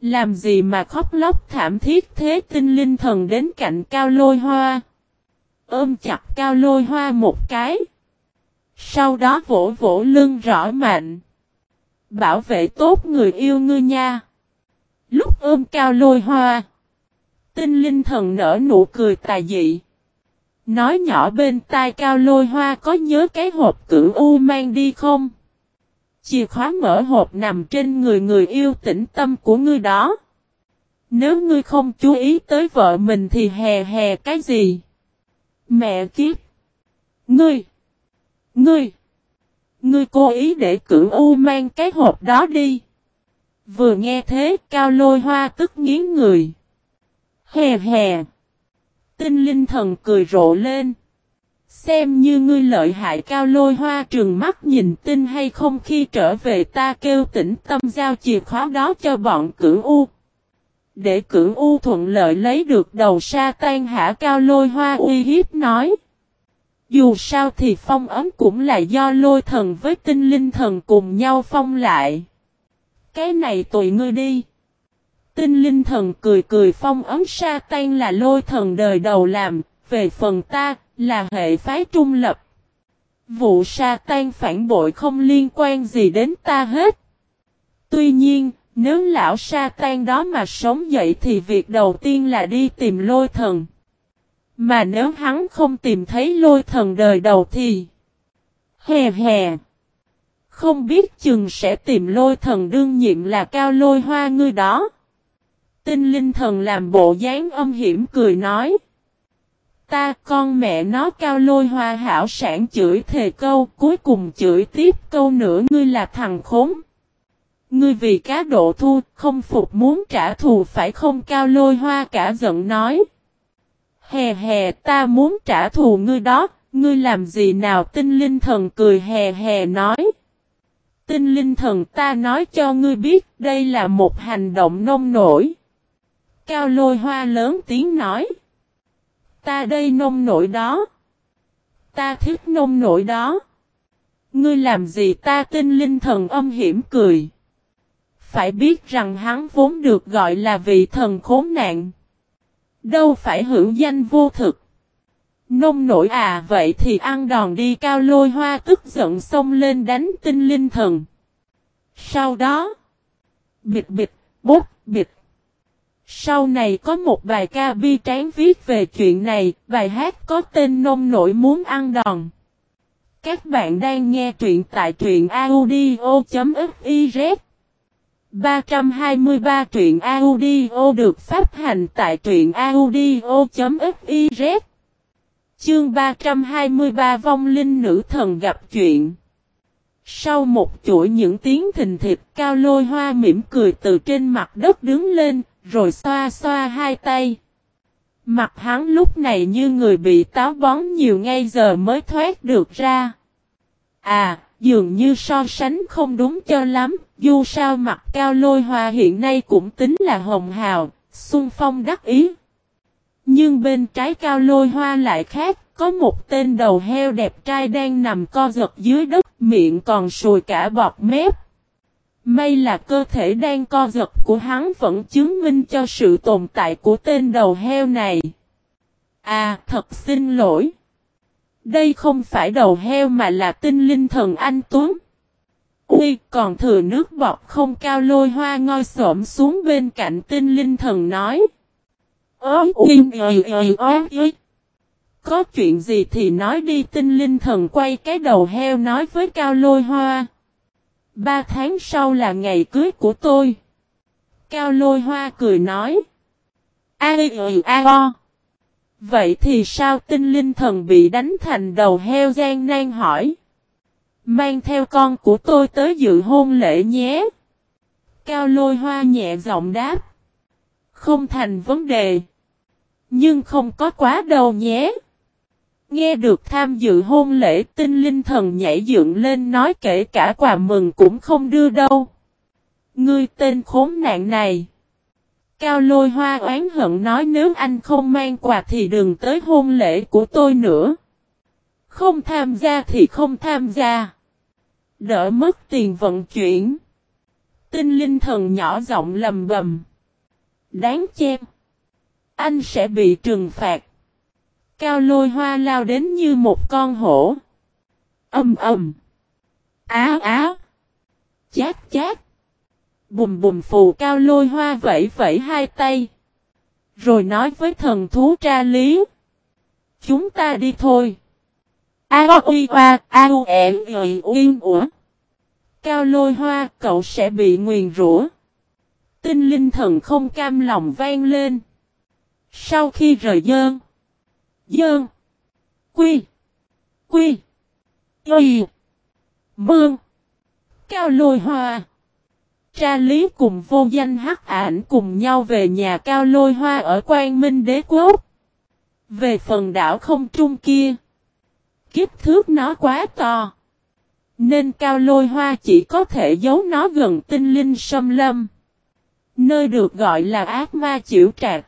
Làm gì mà khóc lóc thảm thiết thế tinh linh thần đến cạnh cao lôi hoa. Ôm chặt cao lôi hoa một cái. Sau đó vỗ vỗ lưng rõ mạnh. Bảo vệ tốt người yêu ngươi nha. Lúc ôm cao lôi hoa. Tinh linh thần nở nụ cười tà dị. Nói nhỏ bên tai cao lôi hoa có nhớ cái hộp cửu u mang đi không? Chìa khóa mở hộp nằm trên người người yêu tĩnh tâm của ngươi đó. Nếu ngươi không chú ý tới vợ mình thì hè hè cái gì? Mẹ kiếp! Ngươi! Ngươi! Ngươi cố ý để cửu u mang cái hộp đó đi. Vừa nghe thế, cao lôi hoa tức nghiến người. Hè hè! Tinh linh thần cười rộ lên. Xem như ngươi lợi hại, cao lôi hoa trường mắt nhìn tinh hay không khi trở về ta kêu tỉnh tâm giao chìa khóa đó cho bọn cửu U. Để cửu U thuận lợi lấy được đầu sa tan hả, cao lôi hoa uy hiếp nói. Dù sao thì phong ấm cũng là do lôi thần với tinh linh thần cùng nhau phong lại. Cái này tùy ngươi đi. Tinh linh thần cười cười phong ấm sa tan là lôi thần đời đầu làm, về phần ta, là hệ phái trung lập. Vụ sa tan phản bội không liên quan gì đến ta hết. Tuy nhiên, nếu lão sa tan đó mà sống dậy thì việc đầu tiên là đi tìm lôi thần. Mà nếu hắn không tìm thấy lôi thần đời đầu thì... Hè hè! Không biết chừng sẽ tìm lôi thần đương nhiệm là cao lôi hoa ngươi đó. Tinh linh thần làm bộ dáng âm hiểm cười nói. Ta, con mẹ nó cao lôi hoa hảo sản chửi thề câu, cuối cùng chửi tiếp câu nữa ngươi là thằng khốn. Ngươi vì cá độ thu, không phục muốn trả thù phải không cao lôi hoa cả giận nói. Hè hè ta muốn trả thù ngươi đó, ngươi làm gì nào tinh linh thần cười hè hè nói. Tinh linh thần ta nói cho ngươi biết đây là một hành động nông nổi. Cao lôi hoa lớn tiếng nói. Ta đây nông nổi đó. Ta thích nông nổi đó. Ngươi làm gì ta tinh linh thần âm hiểm cười. Phải biết rằng hắn vốn được gọi là vị thần khốn nạn. Đâu phải hữu danh vô thực. Nông nổi à vậy thì ăn đòn đi cao lôi hoa tức giận xông lên đánh tinh linh thần. Sau đó. Bịt bịt, bút bịt. Sau này có một bài ca bi tráng viết về chuyện này, bài hát có tên nông nổi muốn ăn đòn. Các bạn đang nghe truyện tại truyện audio.fif 323 truyện audio được phát hành tại truyện audio.fiz Chương 323 vong linh nữ thần gặp chuyện Sau một chuỗi những tiếng thình thịt cao lôi hoa mỉm cười từ trên mặt đất đứng lên, rồi xoa xoa hai tay. Mặt hắn lúc này như người bị táo bón nhiều ngay giờ mới thoát được ra. À, dường như so sánh không đúng cho lắm, dù sao mặt cao lôi hoa hiện nay cũng tính là hồng hào, xuân phong đắc ý. Nhưng bên trái cao lôi hoa lại khác, có một tên đầu heo đẹp trai đang nằm co giật dưới đất, miệng còn sùi cả bọt mép. May là cơ thể đang co giật của hắn vẫn chứng minh cho sự tồn tại của tên đầu heo này. À, thật xin lỗi. Đây không phải đầu heo mà là tinh linh thần anh Tuấn. Huy còn thừa nước bọt không cao lôi hoa ngoi xổm xuống bên cạnh tinh linh thần nói. Ôi uyên ơi ơi ơi Có chuyện gì thì nói đi, tinh linh thần quay cái đầu heo nói với cao lôi hoa. Ba tháng sau là ngày cưới của tôi. Cao lôi hoa cười nói. A ơi a, o. Vậy thì sao tinh linh thần bị đánh thành đầu heo gian nan hỏi. Mang theo con của tôi tới dự hôn lễ nhé. Cao lôi hoa nhẹ giọng đáp. Không thành vấn đề. Nhưng không có quá đâu nhé. Nghe được tham dự hôn lễ, tinh linh thần nhảy dựng lên nói kể cả quà mừng cũng không đưa đâu. Ngươi tên khốn nạn này. Cao lôi hoa oán hận nói nếu anh không mang quà thì đừng tới hôn lễ của tôi nữa. Không tham gia thì không tham gia. Đỡ mất tiền vận chuyển. Tinh linh thần nhỏ giọng lầm bầm. Đáng chém. Anh sẽ bị trừng phạt. Cao lôi hoa lao đến như một con hổ. Âm ầm. Á á. Chát chát. Bùm bùm phù cao lôi hoa vẫy vẫy hai tay. Rồi nói với thần thú tra lý. Chúng ta đi thôi. A uy oa a u e uyên ủa. Cao lôi hoa, cậu sẽ bị nguyền rủa. Tinh linh thần không cam lòng vang lên. Sau khi rời dơn. Dơn. Quy. Quy. Y. Bương. Cao lôi hoa. Tra lý cùng vô danh hắc ảnh cùng nhau về nhà cao lôi hoa ở Quang Minh Đế Quốc. Về phần đảo không trung kia kích thước nó quá to. Nên cao lôi hoa chỉ có thể giấu nó gần tinh linh sâm lâm. Nơi được gọi là ác ma chịu trạc.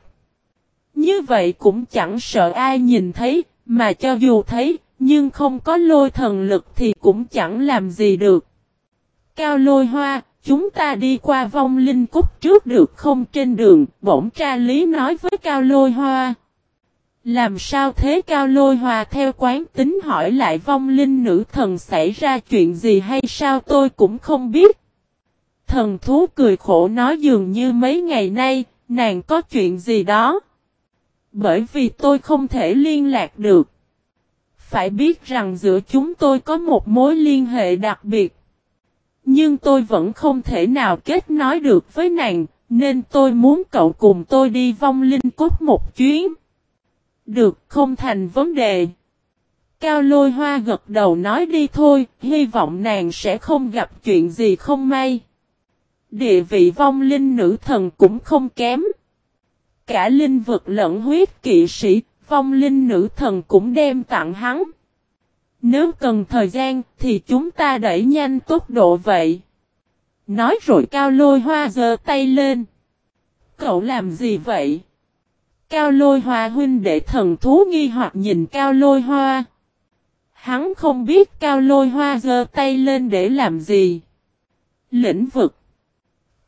Như vậy cũng chẳng sợ ai nhìn thấy, mà cho dù thấy, nhưng không có lôi thần lực thì cũng chẳng làm gì được. Cao lôi hoa, chúng ta đi qua vong linh cúc trước được không trên đường, bổn tra lý nói với cao lôi hoa. Làm sao thế cao lôi hòa theo quán tính hỏi lại vong linh nữ thần xảy ra chuyện gì hay sao tôi cũng không biết. Thần thú cười khổ nói dường như mấy ngày nay, nàng có chuyện gì đó. Bởi vì tôi không thể liên lạc được. Phải biết rằng giữa chúng tôi có một mối liên hệ đặc biệt. Nhưng tôi vẫn không thể nào kết nối được với nàng, nên tôi muốn cậu cùng tôi đi vong linh cốt một chuyến. Được, không thành vấn đề. Cao lôi hoa gật đầu nói đi thôi, hy vọng nàng sẽ không gặp chuyện gì không may. Địa vị vong linh nữ thần cũng không kém. Cả linh vực lẫn huyết kỵ sĩ, vong linh nữ thần cũng đem tặng hắn. Nếu cần thời gian thì chúng ta đẩy nhanh tốc độ vậy. Nói rồi cao lôi hoa giơ tay lên. Cậu làm gì vậy? Cao lôi hoa huynh đệ thần thú nghi hoặc nhìn cao lôi hoa. Hắn không biết cao lôi hoa giơ tay lên để làm gì. Lĩnh vực.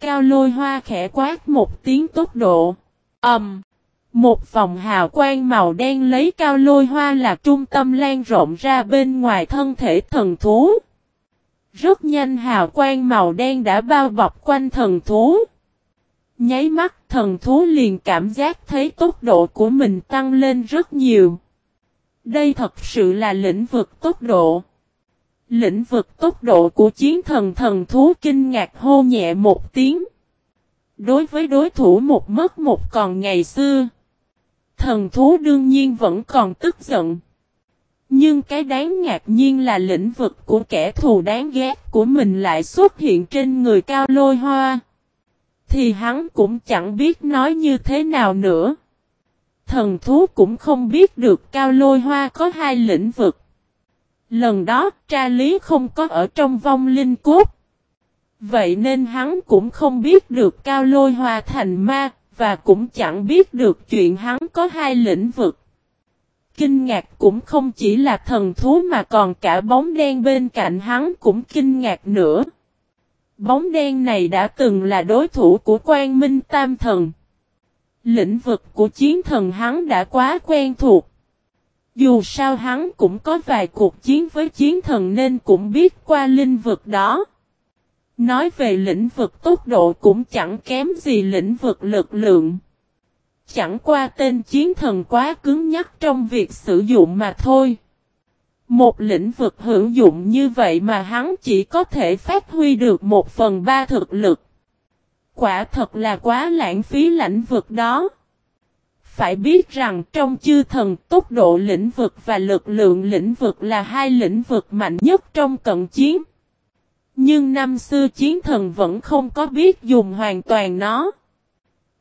Cao lôi hoa khẽ quát một tiếng tốc độ. ầm, Um, một vòng hào quang màu đen lấy cao lôi hoa là trung tâm lan rộng ra bên ngoài thân thể thần thú. Rất nhanh hào quang màu đen đã bao bọc quanh thần thú. Nháy mắt thần thú liền cảm giác thấy tốc độ của mình tăng lên rất nhiều. Đây thật sự là lĩnh vực tốc độ. Lĩnh vực tốc độ của chiến thần thần thú kinh ngạc hô nhẹ một tiếng. Đối với đối thủ một mất một còn ngày xưa. Thần thú đương nhiên vẫn còn tức giận. Nhưng cái đáng ngạc nhiên là lĩnh vực của kẻ thù đáng ghét của mình lại xuất hiện trên người cao lôi hoa thì hắn cũng chẳng biết nói như thế nào nữa. Thần thú cũng không biết được cao lôi hoa có hai lĩnh vực. Lần đó, tra lý không có ở trong vong linh cốt. Vậy nên hắn cũng không biết được cao lôi hoa thành ma, và cũng chẳng biết được chuyện hắn có hai lĩnh vực. Kinh ngạc cũng không chỉ là thần thú mà còn cả bóng đen bên cạnh hắn cũng kinh ngạc nữa. Bóng đen này đã từng là đối thủ của quan minh tam thần. Lĩnh vực của chiến thần hắn đã quá quen thuộc. Dù sao hắn cũng có vài cuộc chiến với chiến thần nên cũng biết qua lĩnh vực đó. Nói về lĩnh vực tốc độ cũng chẳng kém gì lĩnh vực lực lượng. Chẳng qua tên chiến thần quá cứng nhắc trong việc sử dụng mà thôi. Một lĩnh vực hữu dụng như vậy mà hắn chỉ có thể phát huy được một phần ba thực lực. Quả thật là quá lãng phí lãnh vực đó. Phải biết rằng trong chư thần, tốc độ lĩnh vực và lực lượng lĩnh vực là hai lĩnh vực mạnh nhất trong cận chiến. Nhưng năm xưa chiến thần vẫn không có biết dùng hoàn toàn nó.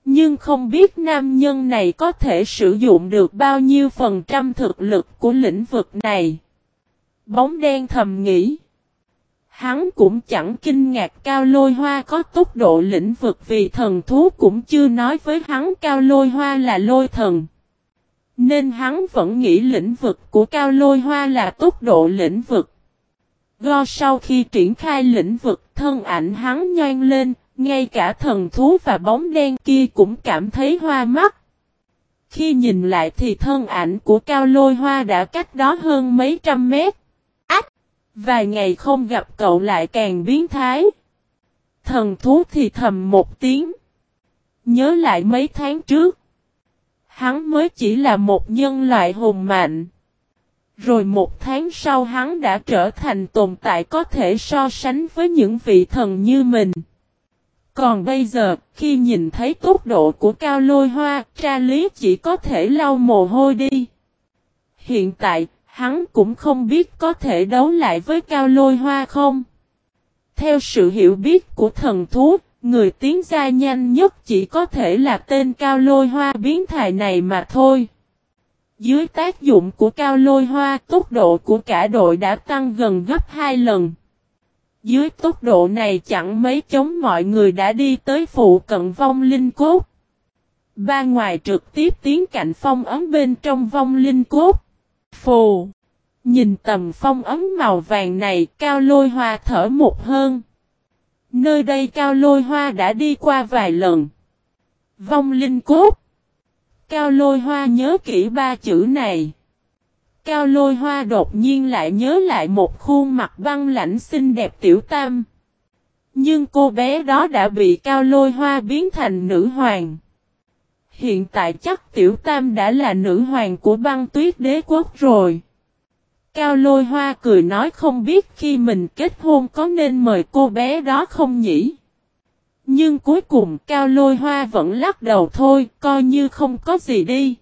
Nhưng không biết nam nhân này có thể sử dụng được bao nhiêu phần trăm thực lực của lĩnh vực này. Bóng đen thầm nghĩ. Hắn cũng chẳng kinh ngạc cao lôi hoa có tốc độ lĩnh vực vì thần thú cũng chưa nói với hắn cao lôi hoa là lôi thần. Nên hắn vẫn nghĩ lĩnh vực của cao lôi hoa là tốc độ lĩnh vực. Do sau khi triển khai lĩnh vực thân ảnh hắn nhoan lên, ngay cả thần thú và bóng đen kia cũng cảm thấy hoa mắt. Khi nhìn lại thì thân ảnh của cao lôi hoa đã cách đó hơn mấy trăm mét. Vài ngày không gặp cậu lại càng biến thái. Thần thú thì thầm một tiếng. Nhớ lại mấy tháng trước. Hắn mới chỉ là một nhân loại hùng mạnh. Rồi một tháng sau hắn đã trở thành tồn tại có thể so sánh với những vị thần như mình. Còn bây giờ, khi nhìn thấy tốc độ của cao lôi hoa, tra lý chỉ có thể lau mồ hôi đi. Hiện tại, hắn cũng không biết có thể đấu lại với cao lôi hoa không. Theo sự hiểu biết của thần thú, người tiến gia nhanh nhất chỉ có thể là tên cao lôi hoa biến thái này mà thôi. Dưới tác dụng của cao lôi hoa, tốc độ của cả đội đã tăng gần gấp 2 lần. Dưới tốc độ này chẳng mấy chống mọi người đã đi tới phụ cận vong linh cốt. Ba ngoài trực tiếp tiến cạnh phong ấm bên trong vong linh cốt. Phù. Nhìn tầm phong ấm màu vàng này, cao lôi hoa thở một hơn. Nơi đây cao lôi hoa đã đi qua vài lần. Vong linh cốt. Cao lôi hoa nhớ kỹ ba chữ này. Cao lôi hoa đột nhiên lại nhớ lại một khuôn mặt băng lãnh xinh đẹp tiểu tam. Nhưng cô bé đó đã bị cao lôi hoa biến thành nữ hoàng. Hiện tại chắc tiểu tam đã là nữ hoàng của băng tuyết đế quốc rồi. Cao lôi hoa cười nói không biết khi mình kết hôn có nên mời cô bé đó không nhỉ? Nhưng cuối cùng Cao Lôi Hoa vẫn lắc đầu thôi, coi như không có gì đi.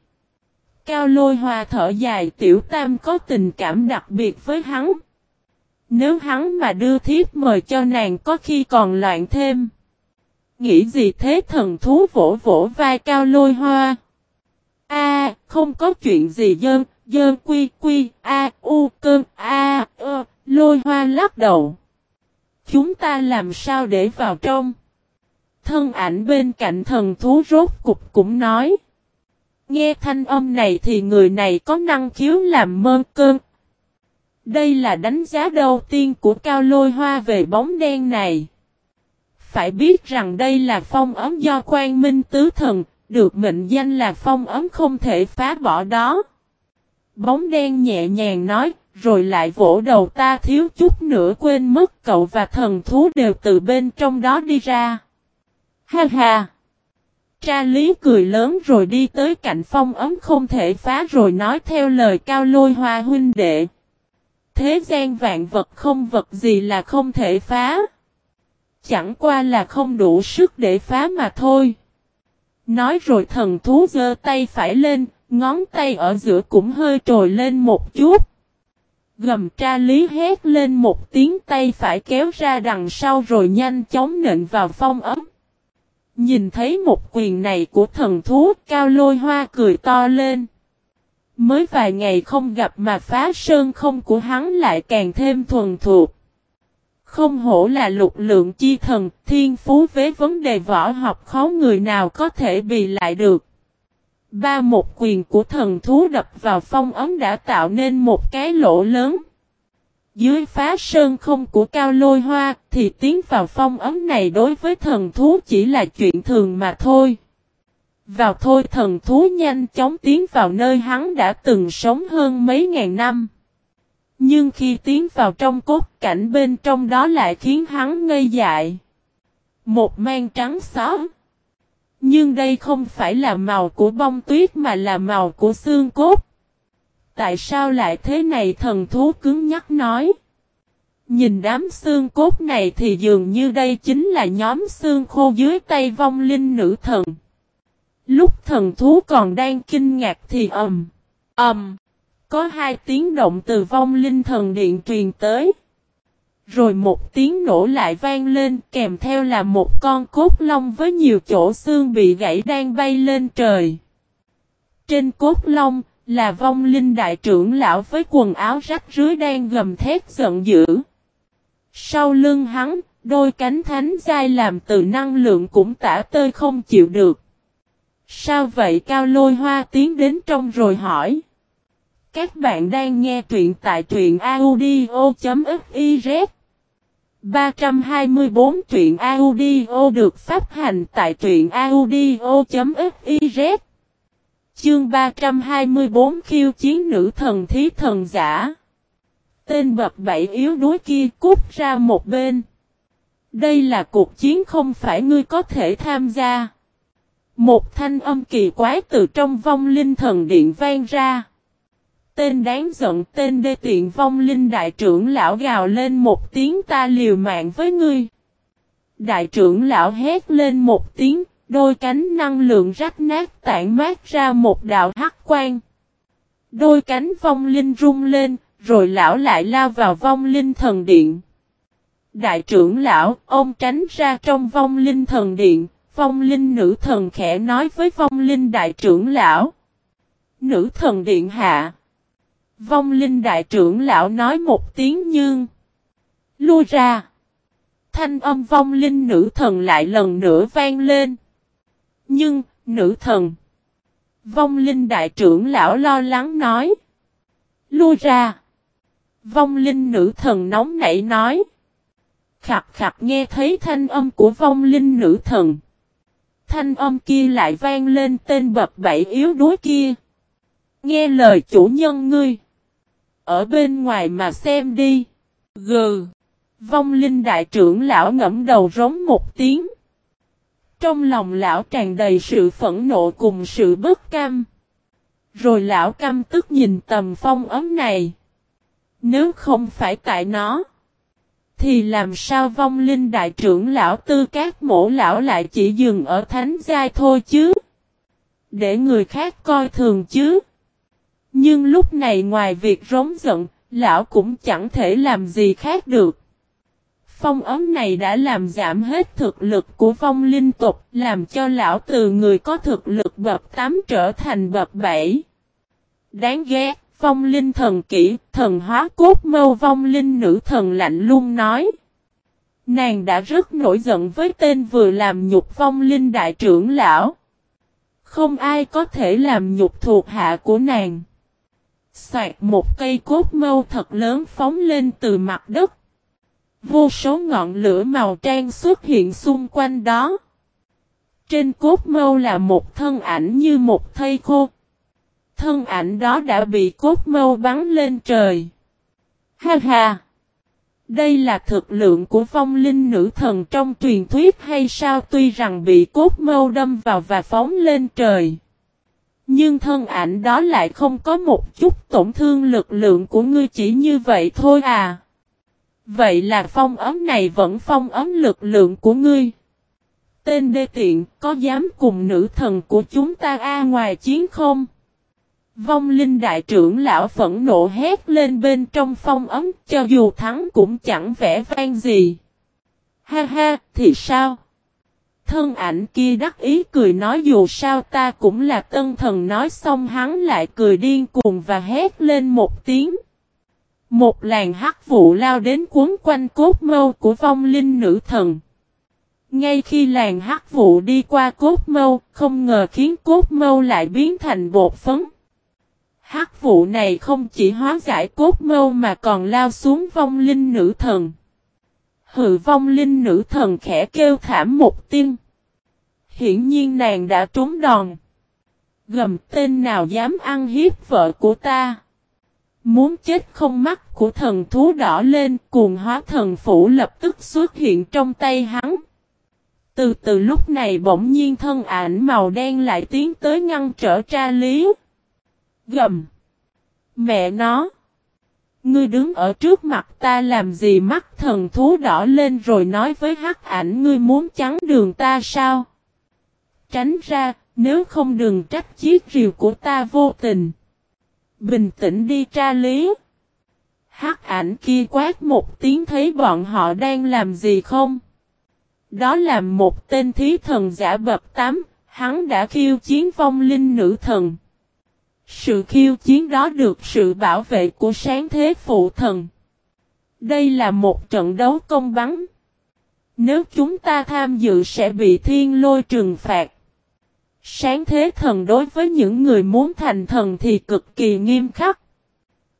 Cao Lôi Hoa thở dài tiểu tam có tình cảm đặc biệt với hắn. Nếu hắn mà đưa thiếp mời cho nàng có khi còn loạn thêm. Nghĩ gì thế thần thú vỗ vỗ vai Cao Lôi Hoa? A, không có chuyện gì dơn, dơn quy quy, a, u, cơn, a, ơ, lôi hoa lắc đầu. Chúng ta làm sao để vào trong? Thân ảnh bên cạnh thần thú rốt cục cũng nói. Nghe thanh âm này thì người này có năng khiếu làm mơ cơn. Đây là đánh giá đầu tiên của Cao Lôi Hoa về bóng đen này. Phải biết rằng đây là phong ấm do quan minh tứ thần, được mệnh danh là phong ấm không thể phá bỏ đó. Bóng đen nhẹ nhàng nói, rồi lại vỗ đầu ta thiếu chút nữa quên mất cậu và thần thú đều từ bên trong đó đi ra. Ha ha! Tra lý cười lớn rồi đi tới cạnh phong ấm không thể phá rồi nói theo lời cao lôi hoa huynh đệ. Thế gian vạn vật không vật gì là không thể phá. Chẳng qua là không đủ sức để phá mà thôi. Nói rồi thần thú giơ tay phải lên, ngón tay ở giữa cũng hơi trồi lên một chút. Gầm tra lý hét lên một tiếng tay phải kéo ra đằng sau rồi nhanh chóng nện vào phong ấm. Nhìn thấy một quyền này của thần thú cao lôi hoa cười to lên. Mới vài ngày không gặp mà phá sơn không của hắn lại càng thêm thuần thuộc. Không hổ là lục lượng chi thần, thiên phú với vấn đề võ học khó người nào có thể bị lại được. Ba một quyền của thần thú đập vào phong ấm đã tạo nên một cái lỗ lớn. Dưới phá sơn không của cao lôi hoa thì tiến vào phong ấm này đối với thần thú chỉ là chuyện thường mà thôi. Vào thôi thần thú nhanh chóng tiến vào nơi hắn đã từng sống hơn mấy ngàn năm. Nhưng khi tiến vào trong cốt cảnh bên trong đó lại khiến hắn ngây dại. Một mang trắng xóa. Nhưng đây không phải là màu của bông tuyết mà là màu của xương cốt. Tại sao lại thế này thần thú cứng nhắc nói. Nhìn đám xương cốt này thì dường như đây chính là nhóm xương khô dưới tay vong linh nữ thần. Lúc thần thú còn đang kinh ngạc thì ầm, ầm, có hai tiếng động từ vong linh thần điện truyền tới. Rồi một tiếng nổ lại vang lên kèm theo là một con cốt long với nhiều chỗ xương bị gãy đang bay lên trời. Trên cốt long là vong linh đại trưởng lão với quần áo rách rưới đang gầm thét giận dữ. Sau lưng hắn, đôi cánh thánh dai làm từ năng lượng cũng tả tơi không chịu được. Sao vậy cao lôi hoa tiến đến trong rồi hỏi. Các bạn đang nghe truyện tại truyện audio.fiz 324 truyện audio được phát hành tại truyện audio.fiz Chương 324 khiêu chiến nữ thần thí thần giả Tên bập bảy yếu đuối kia cút ra một bên. Đây là cuộc chiến không phải ngươi có thể tham gia. Một thanh âm kỳ quái từ trong vong linh thần điện vang ra. Tên đáng giận tên đê tiện vong linh đại trưởng lão gào lên một tiếng ta liều mạng với ngươi. Đại trưởng lão hét lên một tiếng, đôi cánh năng lượng rách nát tản mát ra một đạo hắc quang. Đôi cánh vong linh rung lên, rồi lão lại lao vào vong linh thần điện. Đại trưởng lão, ông tránh ra trong vong linh thần điện, vong linh nữ thần khẽ nói với vong linh đại trưởng lão. Nữ thần điện hạ. Vong linh đại trưởng lão nói một tiếng nhưng. Lui ra. Thanh âm vong linh nữ thần lại lần nữa vang lên. Nhưng, nữ thần. Vong linh đại trưởng lão lo lắng nói. Lui ra. Vong linh nữ thần nóng nảy nói. Khặt khặt nghe thấy thanh âm của vong linh nữ thần. Thanh âm kia lại vang lên tên bập bảy yếu đuối kia. Nghe lời chủ nhân ngươi. Ở bên ngoài mà xem đi. Gừ. Vong linh đại trưởng lão ngẫm đầu rống một tiếng. Trong lòng lão tràn đầy sự phẫn nộ cùng sự bất cam. Rồi lão căm tức nhìn tầm phong ấm này. Nếu không phải tại nó, thì làm sao vong linh đại trưởng lão tư các mổ lão lại chỉ dừng ở thánh giai thôi chứ? Để người khác coi thường chứ? Nhưng lúc này ngoài việc rống giận, lão cũng chẳng thể làm gì khác được. Phong ấm này đã làm giảm hết thực lực của vong linh tục, làm cho lão từ người có thực lực bậc 8 trở thành bậc 7. Đáng ghét. Vong linh thần kỹ, thần hóa cốt mâu vong linh nữ thần lạnh luôn nói. Nàng đã rất nổi giận với tên vừa làm nhục vong linh đại trưởng lão. Không ai có thể làm nhục thuộc hạ của nàng. Xoạt một cây cốt mâu thật lớn phóng lên từ mặt đất. Vô số ngọn lửa màu trang xuất hiện xung quanh đó. Trên cốt mâu là một thân ảnh như một thây khô, thân ảnh đó đã bị cốt mâu bắn lên trời. Ha ha! Đây là thực lượng của phong linh nữ thần trong truyền thuyết hay sao tuy rằng bị cốt mâu đâm vào và phóng lên trời. Nhưng thân ảnh đó lại không có một chút tổn thương lực lượng của ngươi chỉ như vậy thôi à. Vậy là phong ấm này vẫn phong ấm lực lượng của ngươi. Tên đê tiện có dám cùng nữ thần của chúng ta a ngoài chiến không? Vong linh đại trưởng lão phẫn nộ hét lên bên trong phong ấm cho dù thắng cũng chẳng vẻ vang gì. Ha ha, thì sao? Thân ảnh kia đắc ý cười nói dù sao ta cũng là tân thần nói xong hắn lại cười điên cuồng và hét lên một tiếng. Một làn hắc vụ lao đến cuốn quanh cốt mâu của vong linh nữ thần. Ngay khi làn hắc vụ đi qua cốt mâu, không ngờ khiến cốt mâu lại biến thành bột phấn. Hắc vụ này không chỉ hóa giải cốt mâu mà còn lao xuống vong linh nữ thần. Hự vong linh nữ thần khẽ kêu thảm một tiếng. Hiển nhiên nàng đã trúng đòn. Gầm tên nào dám ăn hiếp vợ của ta. Muốn chết không mắt của thần thú đỏ lên, cuồng hóa thần phủ lập tức xuất hiện trong tay hắn. Từ từ lúc này bỗng nhiên thân ảnh màu đen lại tiến tới ngăn trở tra lý. Gầm. Mẹ nó. Ngươi đứng ở trước mặt ta làm gì mắt thần thú đỏ lên rồi nói với hắc ảnh ngươi muốn chắn đường ta sao? Tránh ra, nếu không đừng trách chiếc rìu của ta vô tình. Bình tĩnh đi tra lý. Hắc ảnh kia quát một tiếng thấy bọn họ đang làm gì không? Đó là một tên thí thần giả bập tám, hắn đã khiêu chiến vong linh nữ thần. Sự khiêu chiến đó được sự bảo vệ của sáng thế phụ thần. Đây là một trận đấu công bắn. Nếu chúng ta tham dự sẽ bị thiên lôi trừng phạt. Sáng thế thần đối với những người muốn thành thần thì cực kỳ nghiêm khắc.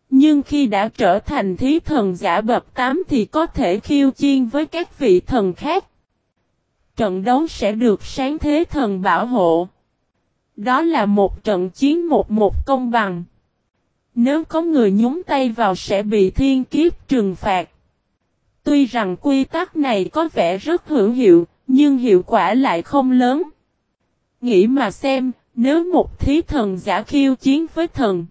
Nhưng khi đã trở thành thí thần giả bập 8 thì có thể khiêu chiến với các vị thần khác. Trận đấu sẽ được sáng thế thần bảo hộ. Đó là một trận chiến một một công bằng. Nếu có người nhúng tay vào sẽ bị thiên kiếp trừng phạt. Tuy rằng quy tắc này có vẻ rất hữu hiệu, nhưng hiệu quả lại không lớn. Nghĩ mà xem, nếu một thí thần giả khiêu chiến với thần.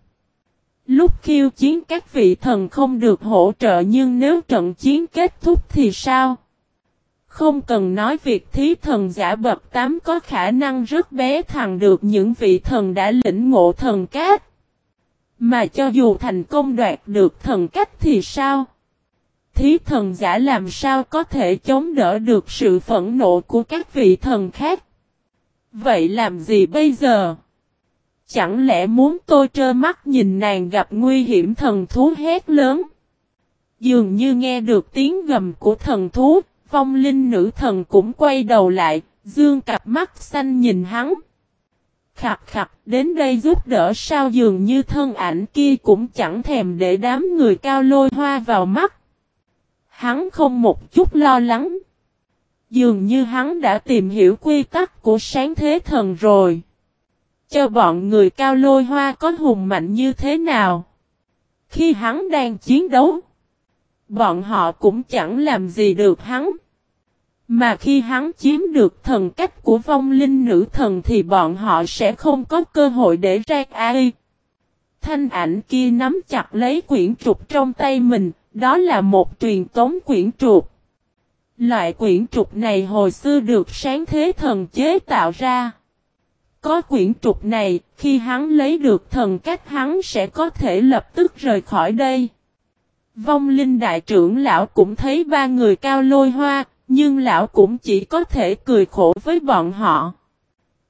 Lúc khiêu chiến các vị thần không được hỗ trợ nhưng nếu trận chiến kết thúc thì sao? Không cần nói việc thí thần giả bậc 8 có khả năng rất bé thằng được những vị thần đã lĩnh ngộ thần cát. Mà cho dù thành công đoạt được thần cách thì sao? Thí thần giả làm sao có thể chống đỡ được sự phẫn nộ của các vị thần khác? Vậy làm gì bây giờ? Chẳng lẽ muốn tôi trơ mắt nhìn nàng gặp nguy hiểm thần thú hét lớn? Dường như nghe được tiếng gầm của thần thú, Phong linh nữ thần cũng quay đầu lại, dương cặp mắt xanh nhìn hắn. Khặt khặt đến đây giúp đỡ sao dường như thân ảnh kia cũng chẳng thèm để đám người cao lôi hoa vào mắt. Hắn không một chút lo lắng. Dường như hắn đã tìm hiểu quy tắc của sáng thế thần rồi. Cho bọn người cao lôi hoa có hùng mạnh như thế nào. Khi hắn đang chiến đấu bọn họ cũng chẳng làm gì được hắn. Mà khi hắn chiếm được thần cách của vong linh nữ thần thì bọn họ sẽ không có cơ hội để ra ai. Thanh ảnh kia nắm chặt lấy quyển trục trong tay mình, đó là một truyền tống quyển trục. Loại quyển trục này hồi xưa được sáng thế thần chế tạo ra. Có quyển trục này, khi hắn lấy được thần cách hắn sẽ có thể lập tức rời khỏi đây. Vong linh đại trưởng lão cũng thấy ba người cao lôi hoa, nhưng lão cũng chỉ có thể cười khổ với bọn họ.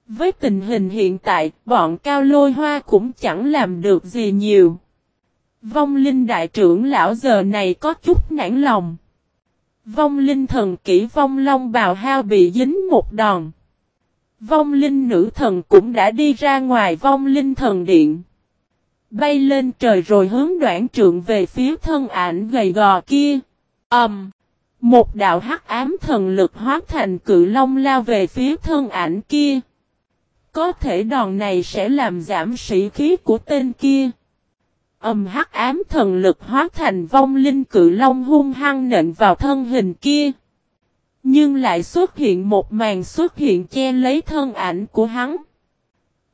Với tình hình hiện tại, bọn cao lôi hoa cũng chẳng làm được gì nhiều. Vong linh đại trưởng lão giờ này có chút nản lòng. Vong linh thần kỹ vong long bào hao bị dính một đòn. Vong linh nữ thần cũng đã đi ra ngoài vong linh thần điện. Bay lên trời rồi hướng đoạn trượng về phía thân ảnh gầy gò kia. ầm, Um, một đạo hắc ám thần lực hóa thành cự long lao về phía thân ảnh kia. Có thể đòn này sẽ làm giảm sĩ khí của tên kia. Âm hắc ám thần lực hóa thành vong linh cự long hung hăng nện vào thân hình kia. Nhưng lại xuất hiện một màn xuất hiện che lấy thân ảnh của hắn.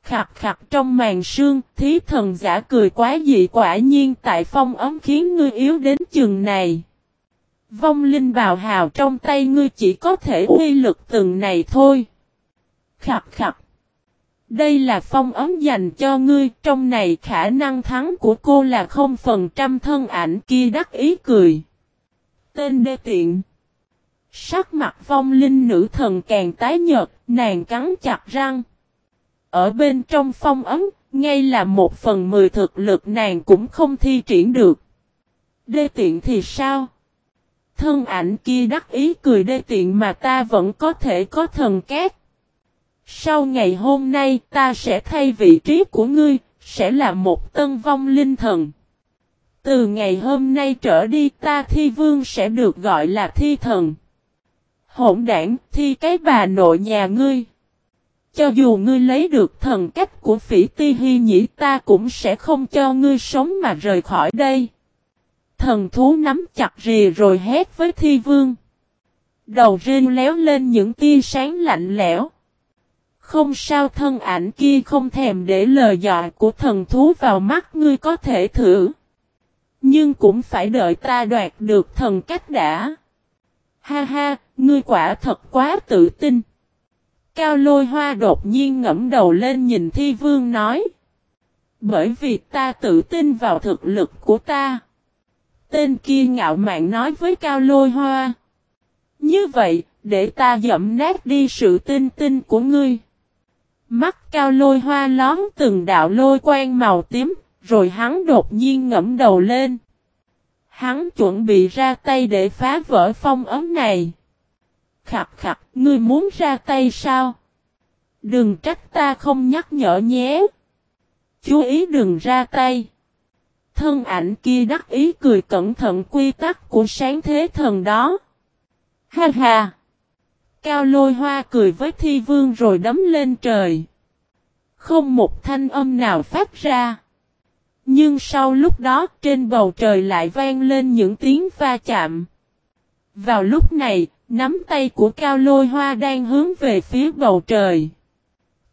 Khặt khặt trong màn sương, thí thần giả cười quá dị quả nhiên tại phong ấm khiến ngươi yếu đến chừng này. Vong linh bào hào trong tay ngươi chỉ có thể uy lực từng này thôi. Khặt khặt. Đây là phong ấm dành cho ngươi, trong này khả năng thắng của cô là không phần trăm thân ảnh kia đắc ý cười. Tên đê tiện. Sắc mặt phong linh nữ thần càng tái nhợt, nàng cắn chặt răng. Ở bên trong phong ấm, ngay là một phần mười thực lực nàng cũng không thi triển được. Đê tiện thì sao? Thân ảnh kia đắc ý cười đê tiện mà ta vẫn có thể có thần két sau ngày hôm nay ta sẽ thay vị trí của ngươi, sẽ là một tân vong linh thần. Từ ngày hôm nay trở đi ta thi vương sẽ được gọi là thi thần. Hỗn đảng thi cái bà nội nhà ngươi. cho dù ngươi lấy được thần cách của phỉ ti hy nhĩ ta cũng sẽ không cho ngươi sống mà rời khỏi đây. Thần thú nắm chặt rìa rồi hét với thi vương. Đầu rên léo lên những tia sáng lạnh lẽo. Không sao thân ảnh kia không thèm để lời dọa của thần thú vào mắt ngươi có thể thử. Nhưng cũng phải đợi ta đoạt được thần cách đã. Ha ha, ngươi quả thật quá tự tin. Cao lôi hoa đột nhiên ngẫm đầu lên nhìn thi vương nói. Bởi vì ta tự tin vào thực lực của ta. Tên kia ngạo mạn nói với cao lôi hoa. Như vậy, để ta dẫm nát đi sự tin tin của ngươi. Mắt cao lôi hoa lón từng đạo lôi quang màu tím, rồi hắn đột nhiên ngẫm đầu lên. Hắn chuẩn bị ra tay để phá vỡ phong ấm này. Khặt khặt, ngươi muốn ra tay sao? Đừng trách ta không nhắc nhở nhé. Chú ý đừng ra tay. Thân ảnh kia đắc ý cười cẩn thận quy tắc của sáng thế thần đó. Ha ha! Cao lôi hoa cười với thi vương rồi đấm lên trời. Không một thanh âm nào phát ra. Nhưng sau lúc đó trên bầu trời lại vang lên những tiếng va chạm. Vào lúc này, nắm tay của Cao Lôi Hoa đang hướng về phía bầu trời.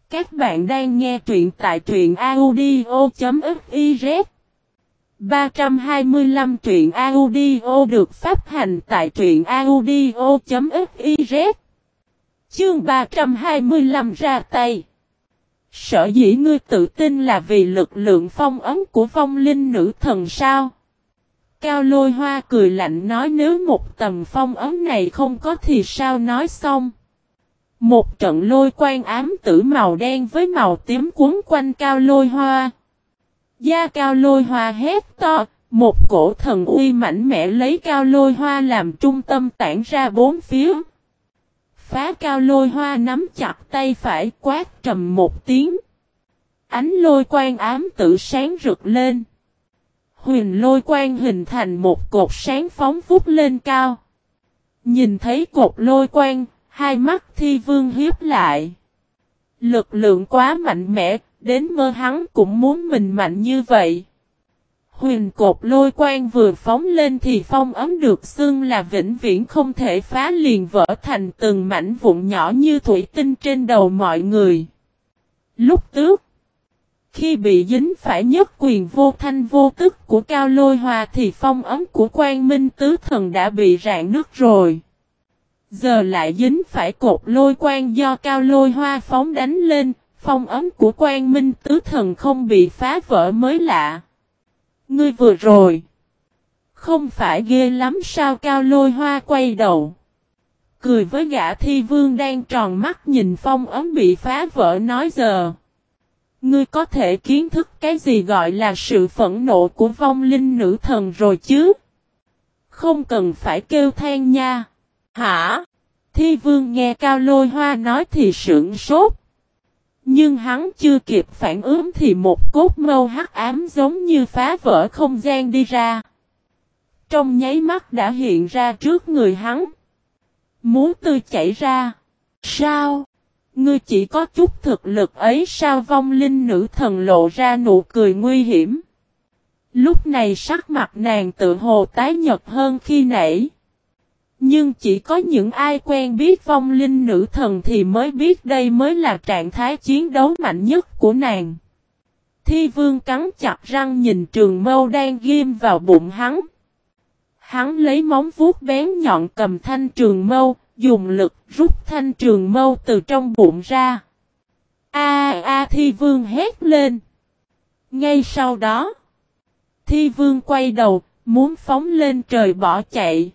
Các bạn đang nghe truyện tại truyện audio.fif. 325 truyện audio được phát hành tại truyện audio.fiz Chương 325 ra tay Sở dĩ ngươi tự tin là vì lực lượng phong ấm của vong linh nữ thần sao? Cao lôi hoa cười lạnh nói nếu một tầm phong ấm này không có thì sao nói xong. Một trận lôi quang ám tử màu đen với màu tím cuốn quanh cao lôi hoa. Da cao lôi hoa hét to, một cổ thần uy mạnh mẽ lấy cao lôi hoa làm trung tâm tản ra bốn phía. Phá cao lôi hoa nắm chặt tay phải quát trầm một tiếng. Ánh lôi quang ám tử sáng rực lên. Huyền lôi quang hình thành một cột sáng phóng phút lên cao. Nhìn thấy cột lôi quang, hai mắt thi vương hiếp lại. Lực lượng quá mạnh mẽ, đến mơ hắn cũng muốn mình mạnh như vậy. Huyền cột lôi quang vừa phóng lên thì phong ấm được xưng là vĩnh viễn không thể phá liền vỡ thành từng mảnh vụn nhỏ như thủy tinh trên đầu mọi người. Lúc tước, khi bị dính phải nhất quyền vô thanh vô tức của cao lôi hòa thì phong ấm của quan minh tứ thần đã bị rạn nứt rồi. Giờ lại dính phải cột lôi quan do cao lôi hoa phóng đánh lên, phong ấm của quan minh tứ thần không bị phá vỡ mới lạ. Ngươi vừa rồi. Không phải ghê lắm sao cao lôi hoa quay đầu. Cười với gã thi vương đang tròn mắt nhìn phong ấm bị phá vỡ nói giờ. Ngươi có thể kiến thức cái gì gọi là sự phẫn nộ của vong linh nữ thần rồi chứ? Không cần phải kêu than nha. Hả? Thi vương nghe cao lôi hoa nói thì sững sốt. Nhưng hắn chưa kịp phản ứng thì một cốt mâu hắc ám giống như phá vỡ không gian đi ra. Trong nháy mắt đã hiện ra trước người hắn. Muốn tươi chảy ra. Sao? Ngươi chỉ có chút thực lực ấy sao vong linh nữ thần lộ ra nụ cười nguy hiểm. Lúc này sắc mặt nàng tự hồ tái nhật hơn khi nãy. Nhưng chỉ có những ai quen biết vong linh nữ thần thì mới biết đây mới là trạng thái chiến đấu mạnh nhất của nàng. Thi vương cắn chặt răng nhìn trường mâu đang ghim vào bụng hắn. Hắn lấy móng vuốt bén nhọn cầm thanh trường mâu, dùng lực rút thanh trường mâu từ trong bụng ra. A a thi vương hét lên. Ngay sau đó, thi vương quay đầu, muốn phóng lên trời bỏ chạy.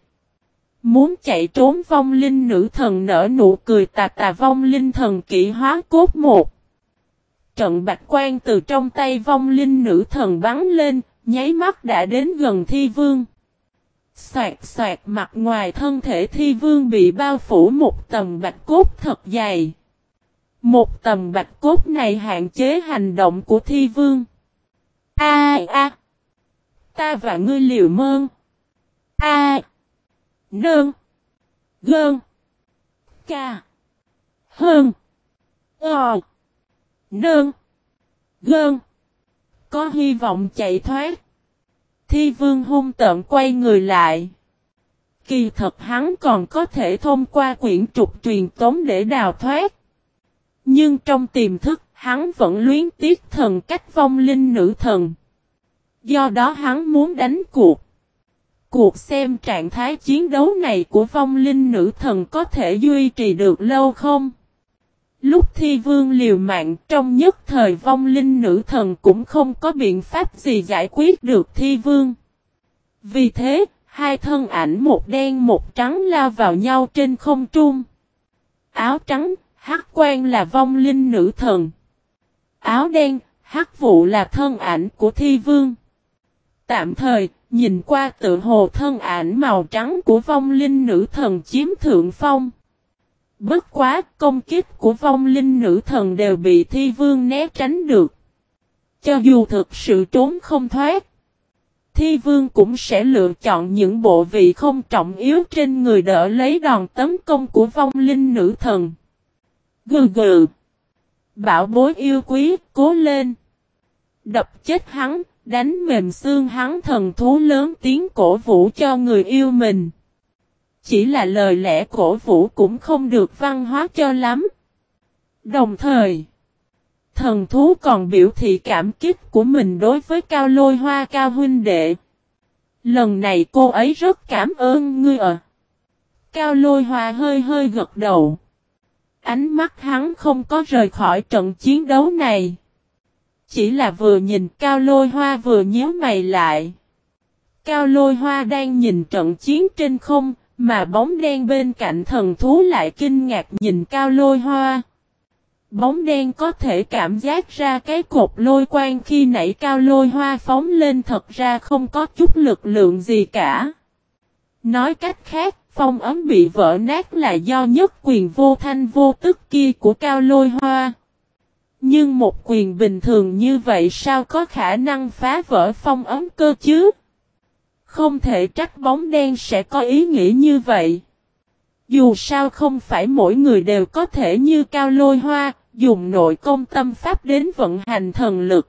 Muốn chạy trốn vong linh nữ thần nở nụ cười tà tà vong linh thần kỵ hóa cốt một. Trận bạch quan từ trong tay vong linh nữ thần bắn lên, nháy mắt đã đến gần thi vương. Xoạt xoạt mặt ngoài thân thể thi vương bị bao phủ một tầng bạch cốt thật dày. Một tầng bạch cốt này hạn chế hành động của thi vương. A a Ta và ngươi liều mơn. A Nương. Gơn. Ca. Hơn. Ờ. Nương. Gơn. Có hy vọng chạy thoát. Thi vương hung tợn quay người lại. Kỳ thật hắn còn có thể thông qua quyển trục truyền tống để đào thoát. Nhưng trong tiềm thức, hắn vẫn luyến tiếc thần cách vong linh nữ thần. Do đó hắn muốn đánh cuộc. Cuộc xem trạng thái chiến đấu này của vong linh nữ thần có thể duy trì được lâu không? Lúc thi vương liều mạng trong nhất thời vong linh nữ thần cũng không có biện pháp gì giải quyết được thi vương. Vì thế, hai thân ảnh một đen một trắng lao vào nhau trên không trung. Áo trắng, hắc quan là vong linh nữ thần. Áo đen, hắc vụ là thân ảnh của thi vương. Tạm thời, nhìn qua tự hồ thân ảnh màu trắng của vong linh nữ thần chiếm thượng phong. Bất quá công kích của vong linh nữ thần đều bị thi vương né tránh được. Cho dù thực sự trốn không thoát. Thi vương cũng sẽ lựa chọn những bộ vị không trọng yếu trên người đỡ lấy đòn tấn công của vong linh nữ thần. Gừ gừ. Bảo bối yêu quý, cố lên. Đập chết hắn, đánh mềm xương hắn thần thú lớn tiếng cổ vũ cho người yêu mình. Chỉ là lời lẽ cổ vũ cũng không được văn hóa cho lắm. Đồng thời, thần thú còn biểu thị cảm kích của mình đối với cao lôi hoa cao huynh đệ. Lần này cô ấy rất cảm ơn ngươi ạ. Cao lôi hoa hơi hơi gật đầu. Ánh mắt hắn không có rời khỏi trận chiến đấu này. Chỉ là vừa nhìn cao lôi hoa vừa nhíu mày lại. Cao lôi hoa đang nhìn trận chiến trên không, mà bóng đen bên cạnh thần thú lại kinh ngạc nhìn cao lôi hoa. Bóng đen có thể cảm giác ra cái cột lôi quang khi nãy cao lôi hoa phóng lên thật ra không có chút lực lượng gì cả. Nói cách khác, phong ấm bị vỡ nát là do nhất quyền vô thanh vô tức kia của cao lôi hoa. Nhưng một quyền bình thường như vậy sao có khả năng phá vỡ phong ấm cơ chứ? Không thể trách bóng đen sẽ có ý nghĩ như vậy. Dù sao không phải mỗi người đều có thể như cao lôi hoa, dùng nội công tâm pháp đến vận hành thần lực.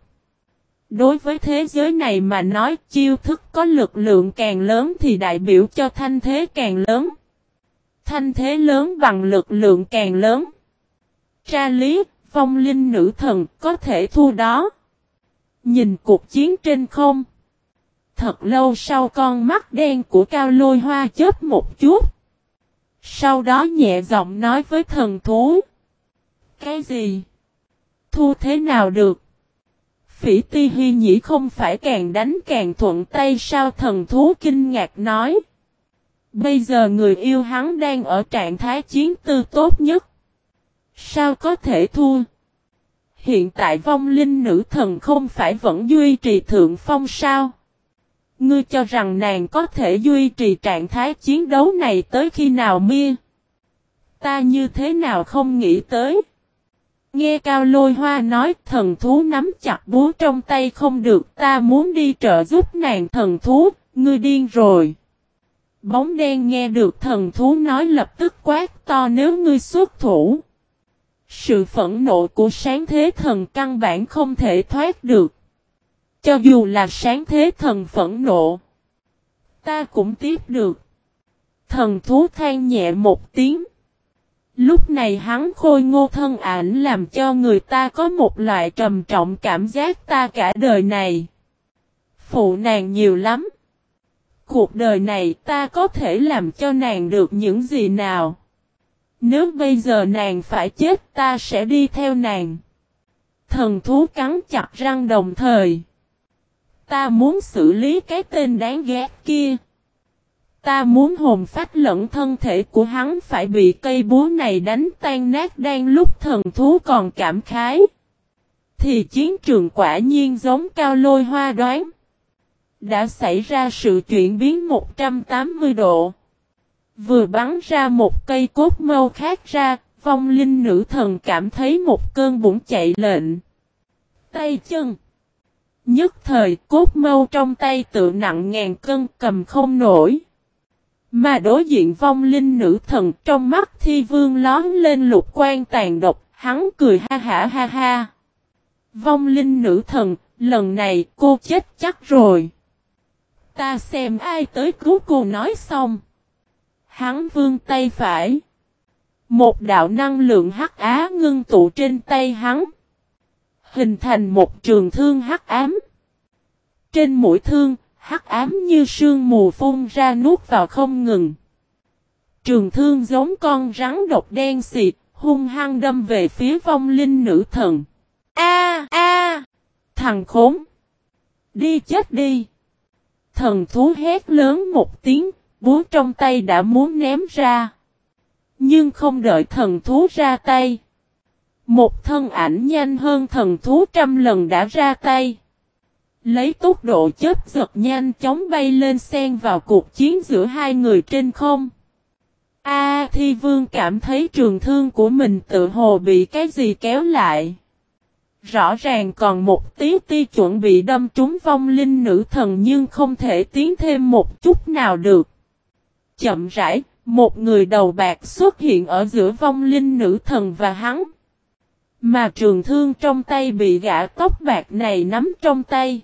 Đối với thế giới này mà nói chiêu thức có lực lượng càng lớn thì đại biểu cho thanh thế càng lớn. Thanh thế lớn bằng lực lượng càng lớn. Tra lý, phong linh nữ thần có thể thu đó. Nhìn cuộc chiến trên không. Thật lâu sau con mắt đen của cao lôi hoa chớp một chút. Sau đó nhẹ giọng nói với thần thú. Cái gì? Thu thế nào được? Phỉ ti hy nhĩ không phải càng đánh càng thuận tay sao thần thú kinh ngạc nói. Bây giờ người yêu hắn đang ở trạng thái chiến tư tốt nhất. Sao có thể thua? Hiện tại vong linh nữ thần không phải vẫn duy trì thượng phong sao? Ngươi cho rằng nàng có thể duy trì trạng thái chiến đấu này tới khi nào mia? Ta như thế nào không nghĩ tới? Nghe Cao Lôi Hoa nói thần thú nắm chặt búa trong tay không được ta muốn đi trợ giúp nàng thần thú, ngươi điên rồi. Bóng đen nghe được thần thú nói lập tức quát to nếu ngươi xuất thủ. Sự phẫn nộ của sáng thế thần căn bản không thể thoát được. Cho dù là sáng thế thần phẫn nộ. Ta cũng tiếp được. Thần thú than nhẹ một tiếng. Lúc này hắn khôi ngô thân ảnh làm cho người ta có một loại trầm trọng cảm giác ta cả đời này. Phụ nàng nhiều lắm. Cuộc đời này ta có thể làm cho nàng được những gì nào? Nếu bây giờ nàng phải chết, ta sẽ đi theo nàng. Thần thú cắn chặt răng đồng thời. Ta muốn xử lý cái tên đáng ghét kia. Ta muốn hồn phách lẫn thân thể của hắn phải bị cây búa này đánh tan nát đang lúc thần thú còn cảm khái. Thì chiến trường quả nhiên giống cao lôi hoa đoán. Đã xảy ra sự chuyển biến 180 độ. Vừa bắn ra một cây cốt mâu khác ra, vong linh nữ thần cảm thấy một cơn bụng chạy lệnh. Tay chân. Nhất thời cốt mâu trong tay tự nặng ngàn cân cầm không nổi. Mà đối diện vong linh nữ thần trong mắt thi vương lón lên lục quan tàn độc, Hắn cười ha ha ha ha. Vong linh nữ thần, lần này cô chết chắc rồi. Ta xem ai tới cứu cô nói xong. Hắn vương tay phải. Một đạo năng lượng hắc á ngưng tụ trên tay hắn. Hình thành một trường thương hắc ám. Trên mũi thương, hắc ám như sương mù phun ra nuốt vào không ngừng. Trường thương giống con rắn độc đen xịt, hung hăng đâm về phía vong linh nữ thần. A a, thằng khốn, đi chết đi. Thần thú hét lớn một tiếng, búa trong tay đã muốn ném ra. Nhưng không đợi thần thú ra tay. Một thân ảnh nhanh hơn thần thú trăm lần đã ra tay. Lấy tốc độ chết giật nhanh chóng bay lên xen vào cuộc chiến giữa hai người trên không. A Thi Vương cảm thấy trường thương của mình tự hồ bị cái gì kéo lại. Rõ ràng còn một tí ti chuẩn bị đâm trúng vong linh nữ thần nhưng không thể tiến thêm một chút nào được. Chậm rãi, một người đầu bạc xuất hiện ở giữa vong linh nữ thần và hắn. Mà trường thương trong tay bị gã tóc bạc này nắm trong tay.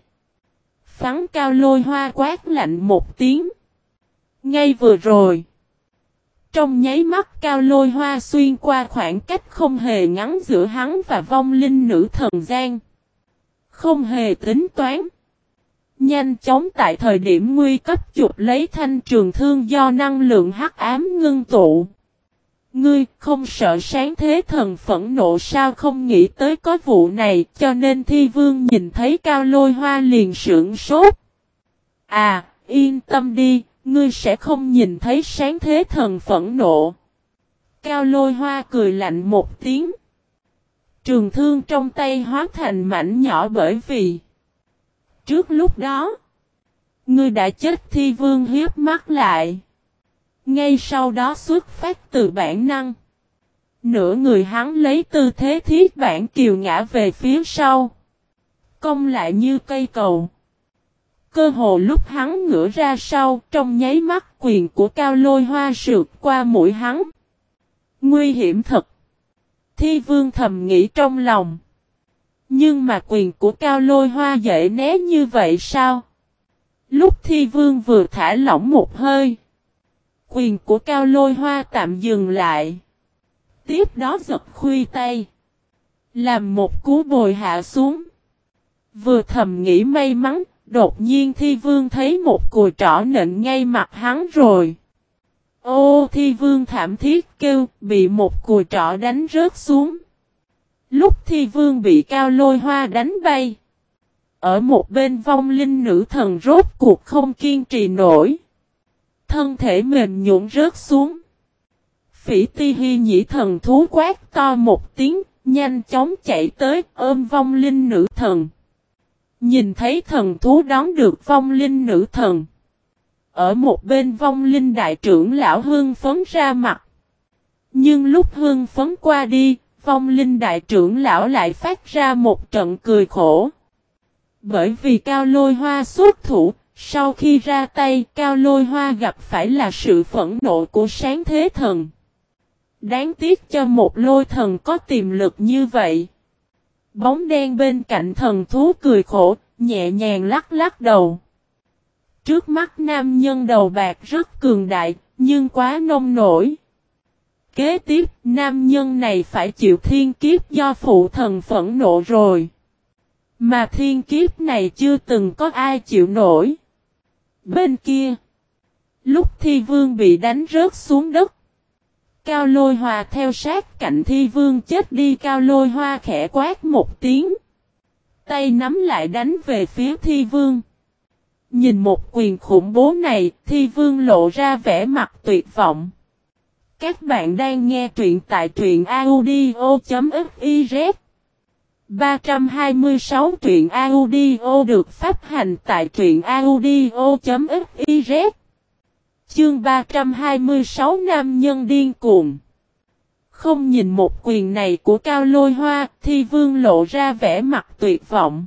Phắn cao lôi hoa quát lạnh một tiếng. Ngay vừa rồi. Trong nháy mắt cao lôi hoa xuyên qua khoảng cách không hề ngắn giữa hắn và vong linh nữ thần gian. Không hề tính toán. Nhanh chóng tại thời điểm nguy cấp chụp lấy thanh trường thương do năng lượng hắc ám ngưng tụ. Ngươi không sợ sáng thế thần phẫn nộ sao không nghĩ tới có vụ này cho nên thi vương nhìn thấy cao lôi hoa liền sưởng sốt. À, yên tâm đi, ngươi sẽ không nhìn thấy sáng thế thần phẫn nộ. Cao lôi hoa cười lạnh một tiếng. Trường thương trong tay hóa thành mảnh nhỏ bởi vì Trước lúc đó Ngươi đã chết thi vương hiếp mắt lại Ngay sau đó xuất phát từ bản năng Nửa người hắn lấy tư thế thiết bản kiều ngã về phía sau Công lại như cây cầu Cơ hồ lúc hắn ngửa ra sau, trong nháy mắt quyền của cao lôi hoa sượt qua mũi hắn. Nguy hiểm thật. Thi vương thầm nghĩ trong lòng. Nhưng mà quyền của cao lôi hoa dễ né như vậy sao? Lúc thi vương vừa thả lỏng một hơi. Quyền của cao lôi hoa tạm dừng lại. Tiếp đó giật khuy tay. Làm một cú bồi hạ xuống. Vừa thầm nghĩ may mắn, Đột nhiên thi vương thấy một cùi trỏ nện ngay mặt hắn rồi. Ô thi vương thảm thiết kêu bị một cùi trỏ đánh rớt xuống. Lúc thi vương bị cao lôi hoa đánh bay. Ở một bên vong linh nữ thần rốt cuộc không kiên trì nổi. Thân thể mềm nhũn rớt xuống. Phỉ ti hy nhĩ thần thú quát to một tiếng, nhanh chóng chạy tới ôm vong linh nữ thần. Nhìn thấy thần thú đón được vong linh nữ thần. Ở một bên vong linh đại trưởng lão hương phấn ra mặt. Nhưng lúc hương phấn qua đi, vong linh đại trưởng lão lại phát ra một trận cười khổ. Bởi vì cao lôi hoa xuất thủ, sau khi ra tay cao lôi hoa gặp phải là sự phẫn nộ của sáng thế thần. Đáng tiếc cho một lôi thần có tiềm lực như vậy. Bóng đen bên cạnh thần thú cười khổ, nhẹ nhàng lắc lắc đầu. Trước mắt nam nhân đầu bạc rất cường đại, nhưng quá nông nổi. Kế tiếp, nam nhân này phải chịu thiên kiếp do phụ thần phẫn nộ rồi. Mà thiên kiếp này chưa từng có ai chịu nổi. Bên kia, lúc thi vương bị đánh rớt xuống đất, Cao lôi hoa theo sát cạnh thi vương chết đi cao lôi hoa khẽ quát một tiếng. Tay nắm lại đánh về phía thi vương. Nhìn một quyền khủng bố này, thi vương lộ ra vẻ mặt tuyệt vọng. Các bạn đang nghe truyện tại truyện audio.fiz 326 truyện audio được phát hành tại truyện audio.fiz Chương 326 Nam nhân điên cuồng Không nhìn một quyền này của Cao Lôi Hoa, thì vương lộ ra vẻ mặt tuyệt vọng.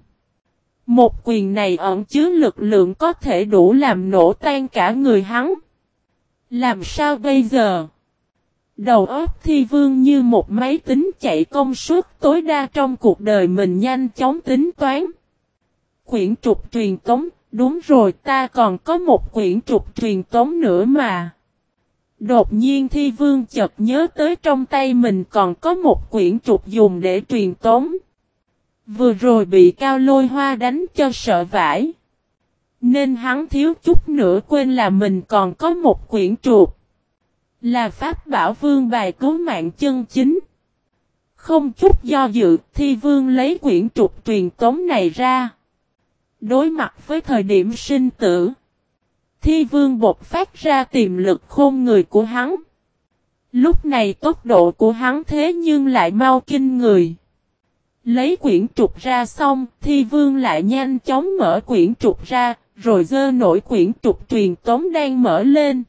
Một quyền này ẩn chứa lực lượng có thể đủ làm nổ tan cả người hắn. Làm sao bây giờ? Đầu óc thi vương như một máy tính chạy công suất tối đa trong cuộc đời mình nhanh chóng tính toán. Quyển trục truyền tống, đúng rồi ta còn có một quyển trục truyền tống nữa mà. Đột nhiên thi vương chợt nhớ tới trong tay mình còn có một quyển trục dùng để truyền tống. Vừa rồi bị cao lôi hoa đánh cho sợ vãi. Nên hắn thiếu chút nữa quên là mình còn có một quyển trục. Là pháp bảo vương bài cứu mạng chân chính. Không chút do dự, thi vương lấy quyển trục truyền tống này ra. Đối mặt với thời điểm sinh tử. Thi vương bột phát ra tiềm lực khôn người của hắn. Lúc này tốc độ của hắn thế nhưng lại mau kinh người. Lấy quyển trục ra xong, thi vương lại nhanh chóng mở quyển trục ra, rồi dơ nổi quyển trục truyền tống đang mở lên.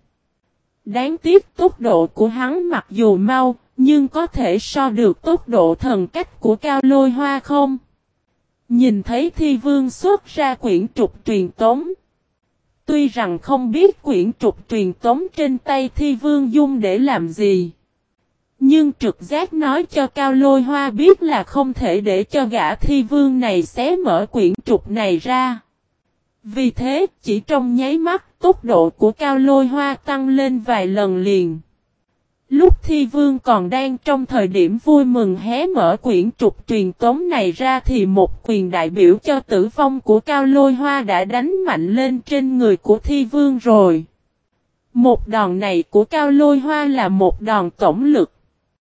Đáng tiếc tốc độ của hắn mặc dù mau, nhưng có thể so được tốc độ thần cách của cao lôi hoa không? Nhìn thấy thi vương xuất ra quyển trục truyền tống. Tuy rằng không biết quyển trục truyền tống trên tay thi vương dung để làm gì. Nhưng trực giác nói cho Cao Lôi Hoa biết là không thể để cho gã thi vương này xé mở quyển trục này ra. Vì thế, chỉ trong nháy mắt, tốc độ của Cao Lôi Hoa tăng lên vài lần liền. Lúc thi vương còn đang trong thời điểm vui mừng hé mở quyển trục truyền tống này ra thì một quyền đại biểu cho tử vong của Cao Lôi Hoa đã đánh mạnh lên trên người của thi vương rồi. Một đòn này của Cao Lôi Hoa là một đòn tổng lực.